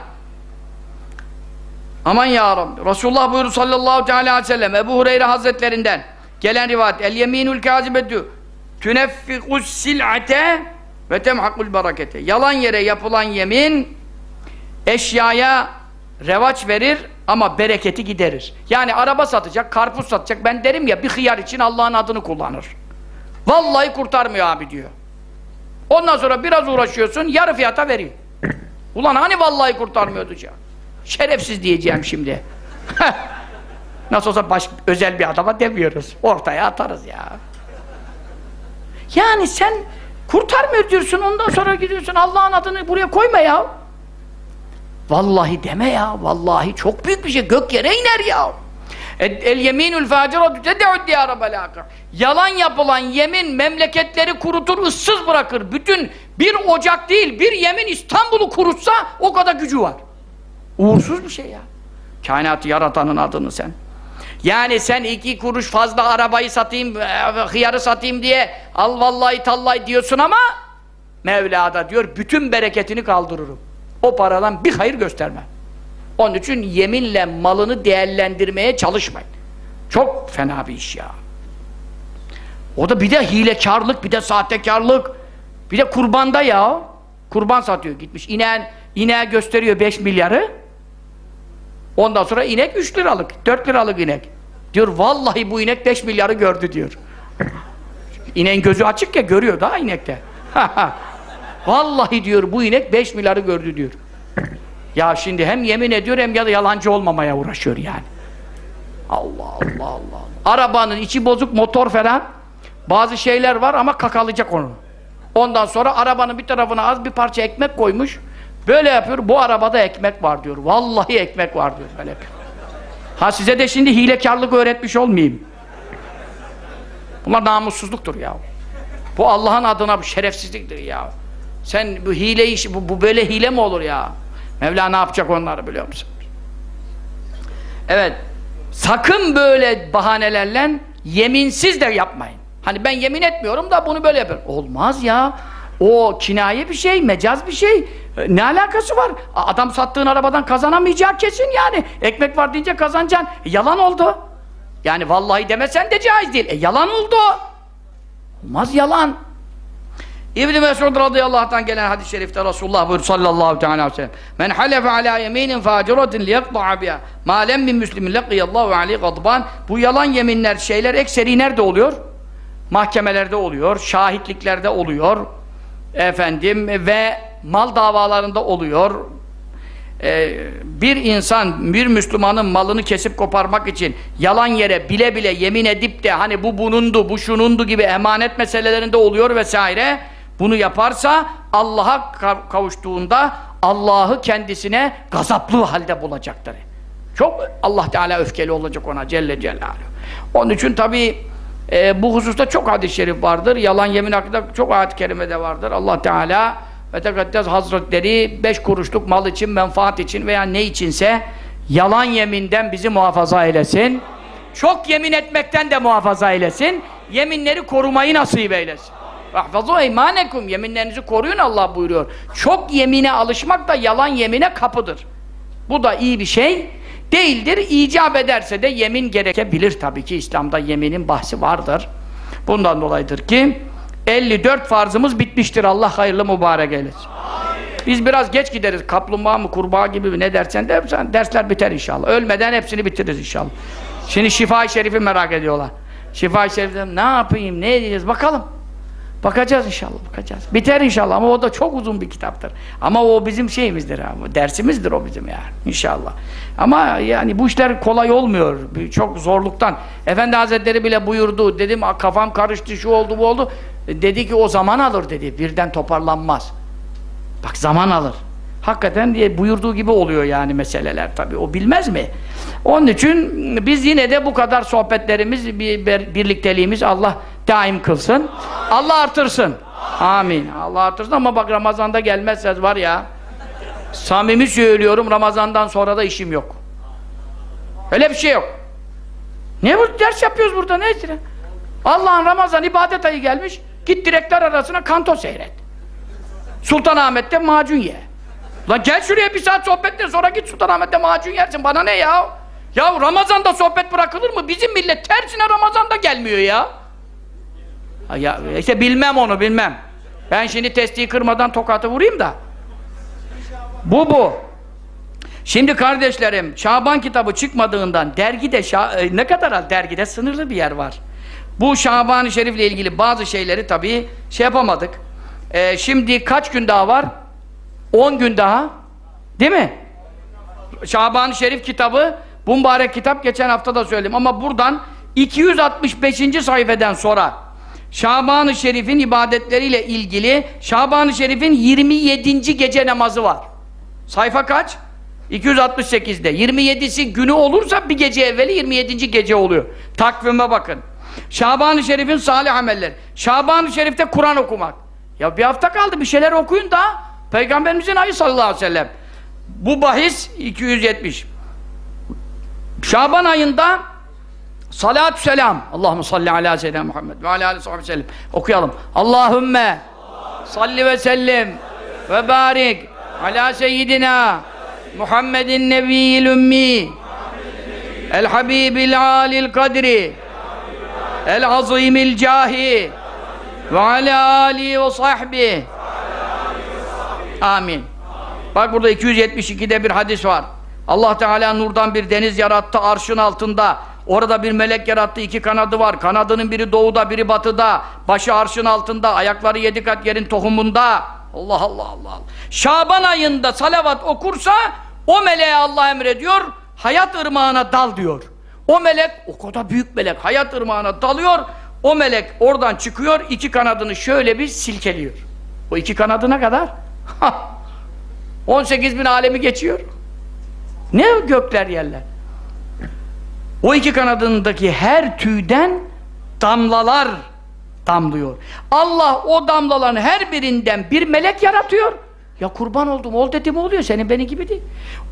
aman ya Rabbi. Resulullah buyurdu sallallahu aleyhi ve sellem Ebu Hureyre Hazretlerinden gelen rivayet el yeminul kazibetü tüneffikus sil'ate ve temhakul berekete. Yalan yere yapılan yemin eşyaya revaç verir ama bereketi giderir. Yani araba satacak, karpuz satacak. Ben derim ya bir hıyar için Allah'ın adını kullanır. Vallahi kurtarmıyor abi diyor. Ondan sonra biraz uğraşıyorsun, yarı fiyata veriyor. Ulan hani vallahi kurtarmıyordu ya. Şerefsiz diyeceğim şimdi. Nasıl olsa baş, özel bir adama demiyoruz. Ortaya atarız ya. Yani sen kurtarmıyor diyorsun, ondan sonra gidiyorsun Allah'ın adını buraya koyma ya. Vallahi deme ya, vallahi çok büyük bir şey, gök yere iner ya. El yeminül faciratu ted'ud diyara belâka. Yalan yapılan yemin memleketleri kurutur, ıssız bırakır. Bütün bir ocak değil, bir yemin İstanbul'u kurutsa o kadar gücü var. Uğursuz bir şey ya. Kainatı yaratanın adını sen. Yani sen iki kuruş fazla arabayı satayım, e, hıyarı satayım diye al vallahi tallahi diyorsun ama Mevla da diyor bütün bereketini kaldırırım. O paradan bir hayır göstermem. Onun için yeminle malını değerlendirmeye çalışmayın. Çok fena bir iş ya. O da bir de hilekarlık, bir de sahtekarlık, bir de kurbanda ya. Kurban satıyor gitmiş. İneğin, ineğe gösteriyor 5 milyarı. Ondan sonra inek 3 liralık, 4 liralık inek. Diyor vallahi bu inek 5 milyarı gördü diyor. İneğin gözü açık ya görüyor daha inekte. vallahi diyor bu inek 5 milyarı gördü diyor. Ya şimdi hem yemin ediyor hem ya da yalancı olmamaya uğraşıyor yani. Allah Allah Allah. Arabanın içi bozuk motor falan bazı şeyler var ama kakalayacak onu. Ondan sonra arabanın bir tarafına az bir parça ekmek koymuş. Böyle yapıyor. Bu arabada ekmek var diyor. Vallahi ekmek var diyor. Böyle. Ha size de şimdi hilekarlık öğretmiş olmayayım. Bunlar namussuzluktur ya. Bu Allah'ın adına bu şerefsizliktir ya. Sen bu hile işi, bu, bu böyle hile mi olur ya? Mevla ne yapacak onları biliyor musun? Evet. Sakın böyle bahanelerle yeminsiz de yapmayın. Hani ben yemin etmiyorum da bunu böyle yapıyorum. Olmaz ya. O kinaye bir şey, mecaz bir şey. Ne alakası var? Adam sattığın arabadan kazanamayacağı kesin yani. Ekmek var deyince kazanacaksın. E, yalan oldu. Yani vallahi demesen de caiz değil. E yalan oldu. Olmaz yalan. İbn-i Mesud radıyallahu gelen hadis-i şerifte Resulullah buyur sallallahu teala aleyhi ve sellem Men halefe ala yeminin faciratin liyekta'a biha ma lem min müslimin lekiyallahu aleyhi gadban Bu yalan yeminler şeyler ekseri nerede oluyor? Mahkemelerde oluyor, şahitliklerde oluyor efendim ve mal davalarında oluyor ee, bir insan, bir Müslümanın malını kesip koparmak için yalan yere bile bile yemin edip de hani bu bunundu, bu şunundu gibi emanet meselelerinde oluyor vesaire bunu yaparsa Allah'a kavuştuğunda Allah'ı kendisine gazaplı halde bulacaktır. Çok Allah Teala öfkeli olacak ona Celle Celaluhu. Onun için tabi e, bu hususta çok hadis-i şerif vardır. Yalan yemin hakkında çok ayet-i kerimede vardır. Allah Teala ve Tekaddes Hazretleri beş kuruşluk mal için, menfaat için veya ne içinse yalan yeminden bizi muhafaza eylesin. Çok yemin etmekten de muhafaza eylesin. Yeminleri korumayı nasip eylesin. Vahfazu eymanekum yeminlerinizi koruyun Allah buyuruyor. Çok yemine alışmak da yalan yemine kapıdır. Bu da iyi bir şey değildir. İcap ederse de yemin gerekebilir tabii ki İslam'da yeminin bahsi vardır. Bundan dolayıdır ki 54 farzımız bitmiştir. Allah hayırlı mübarek eylesin. Biz biraz geç gideriz. Kaplumbağa mı, kurbağa gibi mi ne dersen dersen dersler biter inşallah. Ölmeden hepsini bitiririz inşallah. Şimdi Şifa-i Şerif'i merak ediyorlar. Şifa-i Şerif'te ne yapayım, ne edeceğiz bakalım. Bakacağız inşallah, bakacağız. Biter inşallah ama o da çok uzun bir kitaptır. Ama o bizim şeyimizdir abi, dersimizdir o bizim yani inşallah. Ama yani bu işler kolay olmuyor, çok zorluktan. Efendi Hazretleri bile buyurdu, dedim kafam karıştı, şu oldu, bu oldu. Dedi ki o zaman alır dedi, birden toparlanmaz. Bak zaman alır. Hakikaten diye buyurduğu gibi oluyor yani meseleler tabii. O bilmez mi? Onun için biz yine de bu kadar sohbetlerimiz, bir, birlikteliğimiz Allah daim kılsın. Allah artırsın. Amin. Allah artırsın ama bak Ramazan'da gelmezseniz var ya samimi söylüyorum Ramazan'dan sonra da işim yok. Öyle bir şey yok. Ne bu ders yapıyoruz burada ne Allah'ın Ramazan ibadet ayı gelmiş git direkler arasına kanto seyret. Sultanahmet'te macun ye. Lan gel şuraya bir saat sohbetle sonra git Sultanahmet'te macun yersin. Bana ne ya? Ya Ramazan'da sohbet bırakılır mı? Bizim millet tersine Ramazan'da gelmiyor ya. Ya işte bilmem onu bilmem. Ben şimdi testiyi kırmadan tokatı vurayım da. Bu bu. Şimdi kardeşlerim Şaban kitabı çıkmadığından dergide e, ne kadar az dergide sınırlı bir yer var. Bu Şaban-ı Şerif'le ilgili bazı şeyleri tabii şey yapamadık. Ee, şimdi kaç gün daha var? 10 gün daha. Değil mi? Şaban-ı Şerif kitabı, bu kitap geçen hafta da söyledim ama buradan 265. sayfeden sonra Şaban-ı Şerif'in ibadetleriyle ilgili Şaban-ı Şerif'in 27. gece namazı var. Sayfa kaç? 268'de. 27'si günü olursa bir gece evveli 27. gece oluyor. Takvime bakın. Şaban-ı Şerif'in salih amelleri. Şaban-ı Şerif'te Kur'an okumak. Ya bir hafta kaldı bir şeyler okuyun da Peygamberimizin ayı sallallahu aleyhi ve sellem. Bu bahis 270. Şaban ayında salatü selam. Allahümme salli ala seyyidina Muhammed ve ala aleyhi sellem. Okuyalım. Allahümme salli ve sellim ve barik ala seyyidina Muhammedin nebiyyil ümmi el habibil alil kadri el azimil cahi ve ala ali ve sahbihi amin bak burada 272'de bir hadis var Allah Teala nurdan bir deniz yarattı arşın altında. Orada bir melek yarattı iki kanadı var. Kanadının biri doğuda biri batıda. Başı arşın altında ayakları yedi kat yerin tohumunda. Allah Allah Allah. Şaban ayında salavat okursa o meleğe Allah emrediyor hayat ırmağına dal diyor. O melek o kadar büyük melek hayat ırmağına dalıyor. O melek oradan çıkıyor iki kanadını şöyle bir silkeliyor. O iki kanadına kadar? 18 bin alemi geçiyor ne gökler yerler o iki kanadındaki her tüyden damlalar damlıyor. Allah o damlaların her birinden bir melek yaratıyor. Ya kurban oldum, ol dedim oluyor, senin benim gibi değil.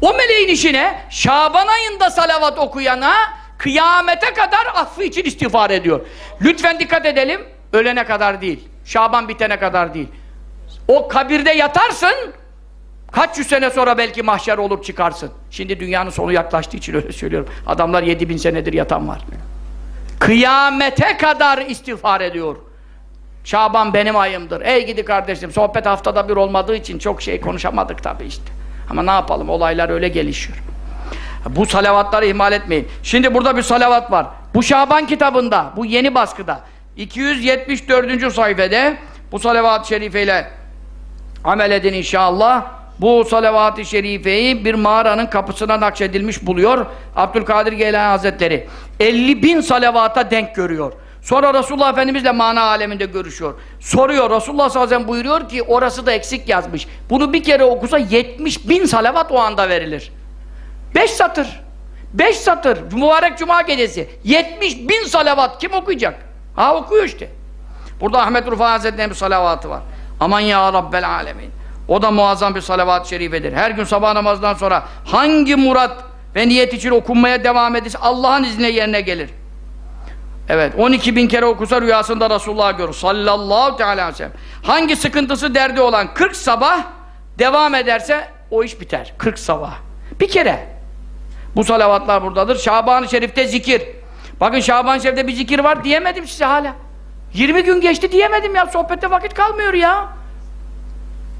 O meleğin işine Şaban ayında salavat okuyana kıyamete kadar affı için istiğfar ediyor. Lütfen dikkat edelim, ölene kadar değil. Şaban bitene kadar değil. O kabirde yatarsın, Kaç yüz sene sonra belki mahşer olur çıkarsın. Şimdi dünyanın sonu yaklaştığı için öyle söylüyorum. Adamlar yedi bin senedir yatan var. Kıyamete kadar istiğfar ediyor. Şaban benim ayımdır. Ey gidi kardeşim sohbet haftada bir olmadığı için çok şey konuşamadık tabii işte. Ama ne yapalım olaylar öyle gelişiyor. Bu salavatları ihmal etmeyin. Şimdi burada bir salavat var. Bu Şaban kitabında, bu yeni baskıda 274. sayfede bu salavat-ı şerifeyle amel edin inşallah. Bu salavat-ı şerifeyi bir mağaranın kapısına nakşedilmiş buluyor Abdülkadir Geylani Hazretleri. 50 bin salavata denk görüyor. Sonra Resulullah Efendimizle mana aleminde görüşüyor. Soruyor, Resulullah sallallahu buyuruyor ki orası da eksik yazmış. Bunu bir kere okusa 70 bin salavat o anda verilir. 5 satır. 5 satır. Mübarek Cuma gecesi. 70 bin salavat kim okuyacak? Ha okuyor işte. Burada Ahmet Rufai Hazretleri'nin bir salavatı var. Aman ya Rabbel Alemin. O da muazzam bir salavat-ı şerifedir. Her gün sabah namazından sonra hangi murat ve niyet için okunmaya devam edilse Allah'ın izniyle yerine gelir. Evet, 12 bin kere okusa rüyasında Resulullah görür. Sallallahu teala aleyhi ve sellem. Hangi sıkıntısı derdi olan 40 sabah devam ederse o iş biter. 40 sabah. Bir kere. Bu salavatlar buradadır. Şaban-ı Şerif'te zikir. Bakın Şaban-ı Şerif'te bir zikir var diyemedim size hala. 20 gün geçti diyemedim ya. Sohbette vakit kalmıyor ya.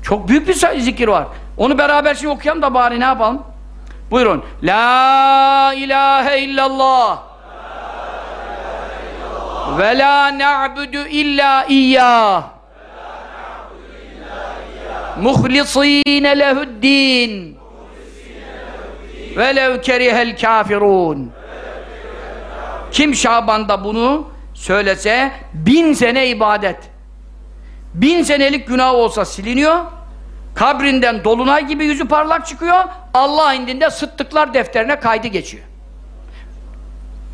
Çok büyük bir zikir var. Onu beraber şimdi okuyalım da bari ne yapalım? Buyurun. La ilahe illallah. Ve la na'budu illa iyyah. Muhlisine lehuddin. Ve lev kerihel kafirun. Kim Şaban'da bunu söylese bin sene ibadet bin senelik günah olsa siliniyor kabrinden dolunay gibi yüzü parlak çıkıyor Allah indinde sıttıklar defterine kaydı geçiyor.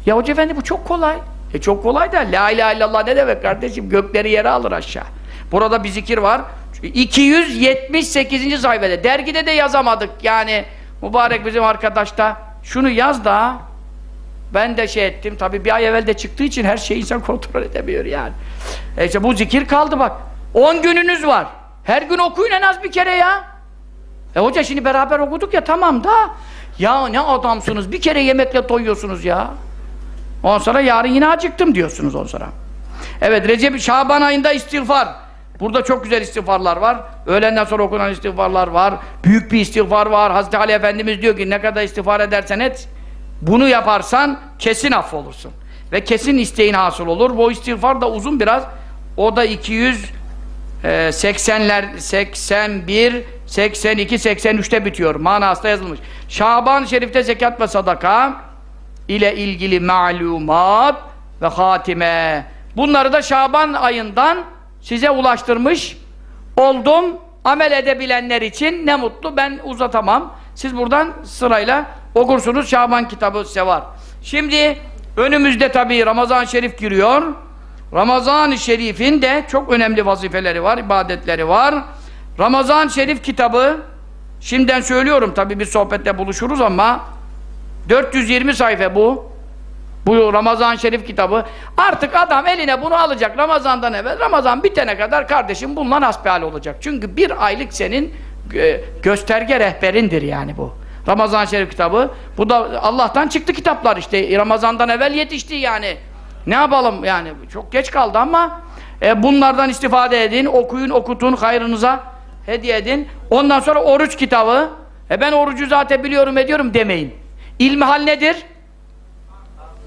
Ya hoca efendi bu çok kolay. E çok kolay da la ilahe illallah ne demek kardeşim? Gökleri yere alır aşağı. Burada bir zikir var. 278. sayfada dergide de yazamadık. Yani mübarek bizim arkadaş da şunu yaz da ben de şey ettim. Tabi bir ay evvel de çıktığı için her şeyi insan kontrol edemiyor yani. E işte bu zikir kaldı bak 10 gününüz var. Her gün okuyun en az bir kere ya. E hoca şimdi beraber okuduk ya tamam da ya ne adamsınız bir kere yemekle doyuyorsunuz ya. Ondan sonra yarın yine acıktım diyorsunuz ondan sonra. Evet Recep Şaban ayında istiğfar. Burada çok güzel istiğfarlar var. Öğlenden sonra okunan istiğfarlar var. Büyük bir istiğfar var. Hazreti Ali Efendimiz diyor ki ne kadar istiğfar edersen et bunu yaparsan kesin affolursun. ve kesin isteğin hasıl olur. Bu istiğfar da uzun biraz. O da 200 e, 80'ler 81 82 83'te bitiyor. Manası da yazılmış. Şaban-ı Şerif'te zekat ve sadaka ile ilgili malumat ve hatime. Bunları da Şaban ayından size ulaştırmış oldum. Amel edebilenler için ne mutlu. Ben uzatamam. Siz buradan sırayla okursunuz. Şaban kitabı size var. Şimdi önümüzde tabii Ramazan-ı Şerif giriyor. Ramazan-ı Şerif'in de çok önemli vazifeleri var, ibadetleri var. Ramazan-ı Şerif kitabı şimdiden söylüyorum tabii bir sohbette buluşuruz ama 420 sayfa bu. Bu Ramazan-ı Şerif kitabı. Artık adam eline bunu alacak Ramazan'dan evvel. Ramazan bitene kadar kardeşim bununla hasbihal olacak. Çünkü bir aylık senin e, gösterge rehberindir yani bu. Ramazan-ı Şerif kitabı. Bu da Allah'tan çıktı kitaplar işte. Ramazan'dan evvel yetişti yani. Ne yapalım yani çok geç kaldı ama e, bunlardan istifade edin, okuyun, okutun, hayrınıza hediye edin. Ondan sonra oruç kitabı. E ben orucu zaten biliyorum ediyorum demeyin. İlmihal nedir?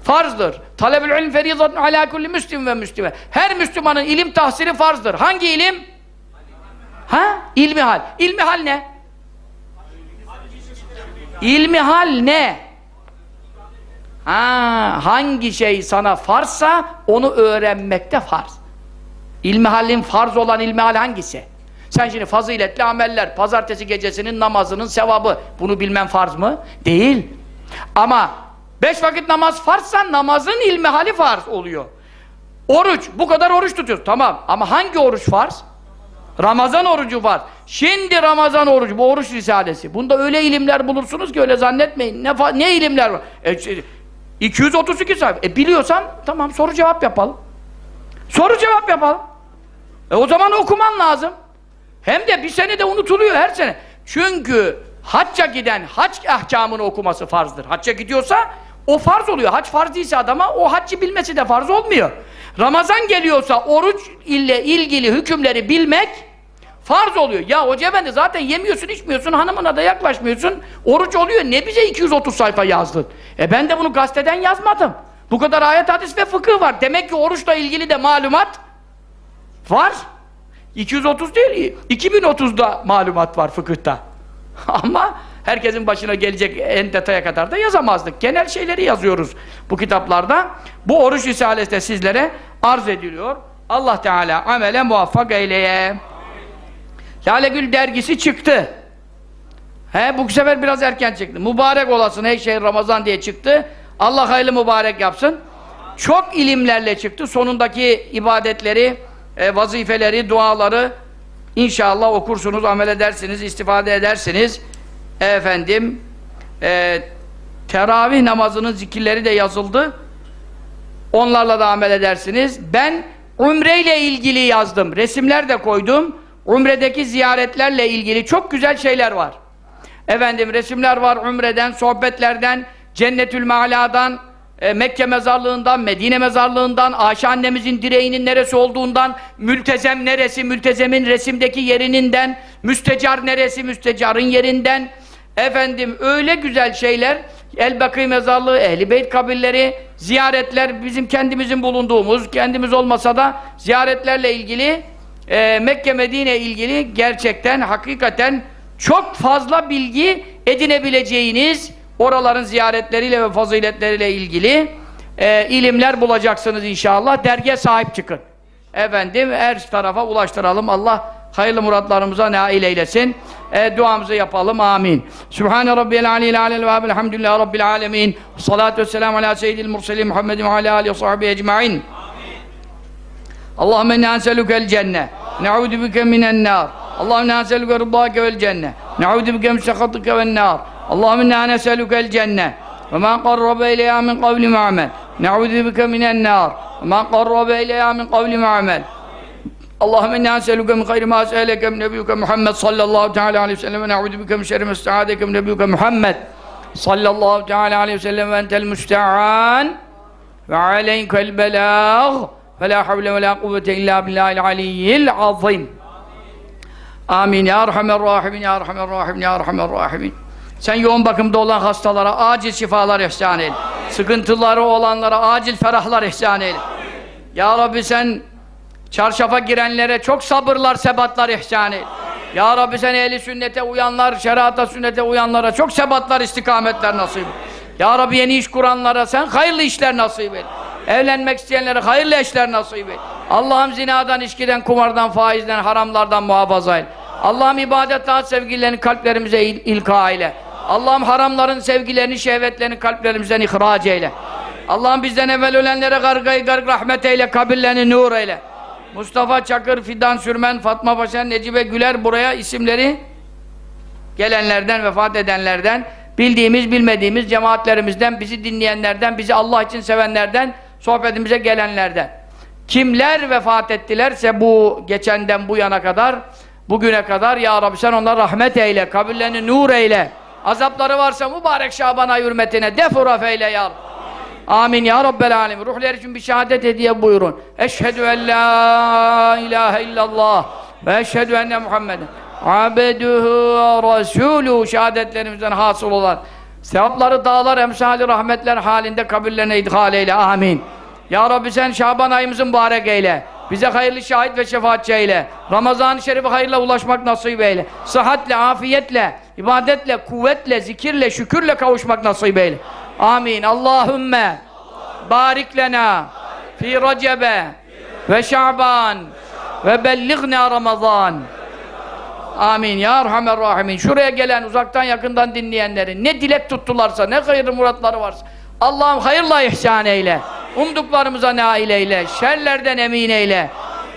Farzdır. Talebül ilm ferizatun ala kulli müslim ve müslime. Her Müslümanın ilim tahsili farzdır. Hangi ilim? Ha? İlmihal. İlmihal ne? İlmihal ne? Ha, hangi şey sana farsa onu öğrenmekte farz. İlmihalin farz olan ilmihal hangisi? Sen şimdi faziletli ameller, pazartesi gecesinin namazının sevabı, bunu bilmen farz mı? Değil. Ama beş vakit namaz farzsa namazın ilmihali farz oluyor. Oruç, bu kadar oruç tutuyoruz. Tamam ama hangi oruç farz? Ramazan orucu var. Şimdi Ramazan orucu, bu oruç risalesi. Bunda öyle ilimler bulursunuz ki öyle zannetmeyin. Ne, ne ilimler var? E, 232 sayfa. E biliyorsan tamam soru cevap yapalım. Soru cevap yapalım. E o zaman okuman lazım. Hem de bir sene de unutuluyor her sene. Çünkü hacca giden hac ahkamını okuması farzdır. Hacca gidiyorsa o farz oluyor. Hac farz değilse adama o haccı bilmesi de farz olmuyor. Ramazan geliyorsa oruç ile ilgili hükümleri bilmek farz oluyor. Ya hoca efendi zaten yemiyorsun, içmiyorsun, hanımına da yaklaşmıyorsun. Oruç oluyor. Ne bize 230 sayfa yazdın? E ben de bunu gazeteden yazmadım. Bu kadar ayet, hadis ve fıkıh var. Demek ki oruçla ilgili de malumat var. 230 değil, 2030'da malumat var fıkıhta. Ama herkesin başına gelecek en detaya kadar da yazamazdık. Genel şeyleri yazıyoruz bu kitaplarda. Bu oruç risalesi de sizlere arz ediliyor. Allah Teala amele muvaffak eyleye. Lale Gül dergisi çıktı. He bu sefer biraz erken çıktı. Mübarek olasın ey şey Ramazan diye çıktı. Allah hayırlı mübarek yapsın. Çok ilimlerle çıktı. Sonundaki ibadetleri, e, vazifeleri, duaları inşallah okursunuz, amel edersiniz, istifade edersiniz. Efendim e, teravih namazının zikirleri de yazıldı. Onlarla da amel edersiniz. Ben umreyle ilgili yazdım. Resimler de koydum. Umredeki ziyaretlerle ilgili çok güzel şeyler var. Efendim resimler var umreden, sohbetlerden, Cennetül Ma'la'dan, e, Mekke mezarlığından, Medine mezarlığından, Ayşe annemizin direğinin neresi olduğundan, mültezem neresi, mültezemin resimdeki yerininden, müstecar neresi, müstecarın yerinden, efendim öyle güzel şeyler, El-Bakî mezarlığı, Ehl-i Beyt kabirleri, ziyaretler, bizim kendimizin bulunduğumuz, kendimiz olmasa da ziyaretlerle ilgili, e, Mekke Medine ilgili gerçekten, hakikaten çok fazla bilgi edinebileceğiniz, oraların ziyaretleriyle ve faziletleriyle ilgili e, ilimler bulacaksınız inşallah. Derge sahip çıkın. Efendim her tarafa ulaştıralım. Allah hayırlı muratlarımıza nail eylesin. E, duamızı yapalım. Amin. Sübhane Rabbiyel Aleyhi Aleyhi ve Elhamdülillahi Rabbil Alemin. Salatu vesselamu ala seyyidil murselin Muhammedin ve ala alihi ve sahbihi ecma'in. Allahümme inna enselükel cenne. Ne'udu bike minen nar. Allahümme inna enselüke rıdâke vel cenne. Ne'udu bike min sekhatike vel nar. Allahümme inna nes'elukel cenne ve ma qarrabe ileyha min kavli mu'amel. Ne'udu bike minen nar ve ma qarrabe ileyha min kavli mu'amel. Allahümme inna nes'eluke min hayri ma es'eleke min nebiyyuke Muhammed sallallahu teala aleyhi ve sellem ve ne'udu bike min şerri ma esta'adeke min nebiyyuke Muhammed sallallahu teala aleyhi ve sellem ve entel müste'an ve aleykel belâh ve la havle ve la kuvvete illa billahil aliyyil azim. Amin ya Erhamer Rahimin ya Erhamer Rahimin ya Erhamer Rahimin. Sen yoğun bakımda olan hastalara acil şifalar ihsan eyle. Sıkıntıları olanlara acil ferahlar ihsan eyle. Ya Rabbi sen çarşafa girenlere çok sabırlar, sebatlar ihsan eyle. Ya Rabbi sen ehli sünnete uyanlar, şerata sünnete uyanlara çok sebatlar, istikametler nasip et. Ya Rabbi yeni iş kuranlara sen hayırlı işler nasip et. Evlenmek isteyenlere hayırlı eşler nasip et. Allah'ım zinadan, içkiden, kumardan, faizden, haramlardan muhafaza et. Allah'ım ibadet taat sevgilerini kalplerimize il ilka eyle. Allah'ım haramların sevgilerini, şehvetlerini kalplerimizden ihraç eyle. Allah'ım bizden evvel ölenlere gargayı garg rahmet eyle, kabirlerini nur eyle. Mustafa Çakır, Fidan Sürmen, Fatma Paşa, Necibe Güler buraya isimleri gelenlerden, vefat edenlerden, bildiğimiz, bilmediğimiz cemaatlerimizden, bizi dinleyenlerden, bizi Allah için sevenlerden, sohbetimize gelenlerden. Kimler vefat ettilerse bu geçenden bu yana kadar, bugüne kadar Ya Rabbi sen onlara rahmet eyle, kabirlerini nur eyle. Azapları varsa mübarek Şaban ay hürmetine defuraf eyle Ya Rabbi. Amin ya Rabbel alemin. Ruhlar için bir şehadet hediye buyurun. Eşhedü en la ilahe illallah ve eşhedü enne Muhammeden abduhu ve resulü şehadetlerimizden hasıl olan sevapları dağlar emsali rahmetler halinde kabirlerine idhal eyle. Amin. Ya Rabbi sen Şaban ayımızın mübarek eyle. Bize hayırlı şahit ve şefaatçi eyle. Ramazan-ı Şerif'e hayırla ulaşmak nasip eyle. Sıhhatle, afiyetle, ibadetle, kuvvetle, zikirle, şükürle kavuşmak nasip eyle. Amin. Allahümme barik fi recebe ve şaban ve bellighna ramazan. Amin. Ya Erhamer Rahimin. Şuraya gelen, uzaktan yakından dinleyenlerin ne dilek tuttularsa, ne hayırlı muratları varsa Allah'ım hayırla ihsan eyle. Umduklarımıza nail eyle. Şerlerden emin eyle.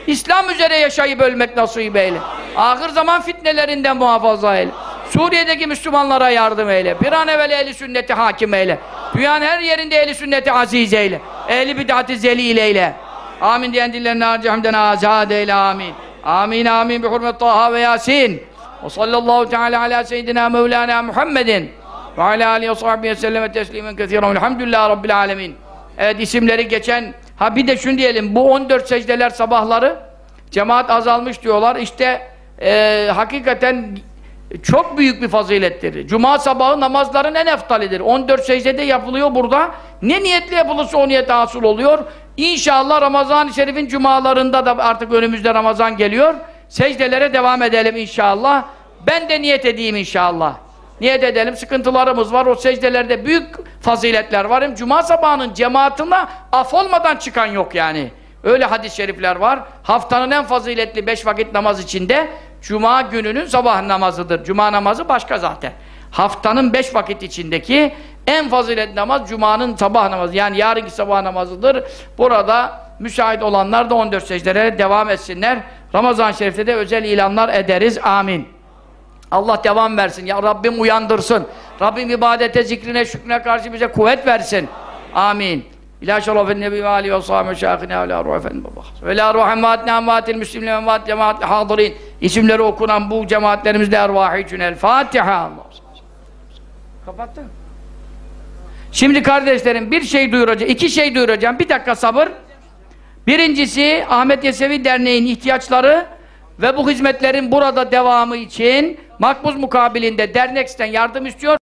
İslam üzere yaşayıp ölmek nasip eyle. Ahir zaman fitnelerinden muhafaza eyle. Suriye'deki Müslümanlara yardım eyle. Bir an evvel ehli sünneti hakim eyle. Dünyanın her yerinde ehli sünneti aziz eyle. Ehli bid'ati zelil eyle. Amin diyen dillerini harcı hamden azad eyle amin. Amin amin bi hurmet Taha ve Yasin. Ve sallallahu teala ala seyyidina Mevlana Muhammedin ve ala alihi ve sahbihi ve selleme teslimen kethiren velhamdülillahi rabbil alemin. Evet isimleri geçen ha bir de şunu diyelim bu 14 secdeler sabahları cemaat azalmış diyorlar. İşte e, hakikaten çok büyük bir fazilettir. Cuma sabahı namazların en eftalidir. 14 secdede yapılıyor burada. Ne niyetle yapılırsa o niyete hasıl oluyor. İnşallah Ramazan-ı Şerif'in cumalarında da artık önümüzde Ramazan geliyor. Secdelere devam edelim inşallah. Ben de niyet edeyim inşallah. Niyet edelim. Sıkıntılarımız var. O secdelerde büyük faziletler var. Hem Cuma sabahının cemaatine af olmadan çıkan yok yani. Öyle hadis-i şerifler var. Haftanın en faziletli beş vakit namaz içinde Cuma gününün sabah namazıdır. Cuma namazı başka zaten. Haftanın beş vakit içindeki en faziletli namaz Cuma'nın sabah namazı. Yani yarınki sabah namazıdır. Burada müsait olanlar da 14 secdelere devam etsinler. Ramazan-ı Şerif'te de özel ilanlar ederiz. Amin. Allah devam versin. Ya Rabbim uyandırsın. Rabbim ibadete, zikrine, şükrine karşı bize kuvvet versin. Amin. İlâ şerefin nebi ve ve şâhine ve lâ ruh efendim baba. Ve lâ ruh emmâtine emmâtil. İsimleri okunan bu cemaatlerimizde ervâhi için el Fatiha. Allah. Kapattın. Şimdi kardeşlerim bir şey duyuracağım, iki şey duyuracağım. Bir dakika sabır. Birincisi Ahmet Yesevi Derneği'nin ihtiyaçları ve bu hizmetlerin burada devamı için makbuz mukabilinde dernekten yardım istiyor.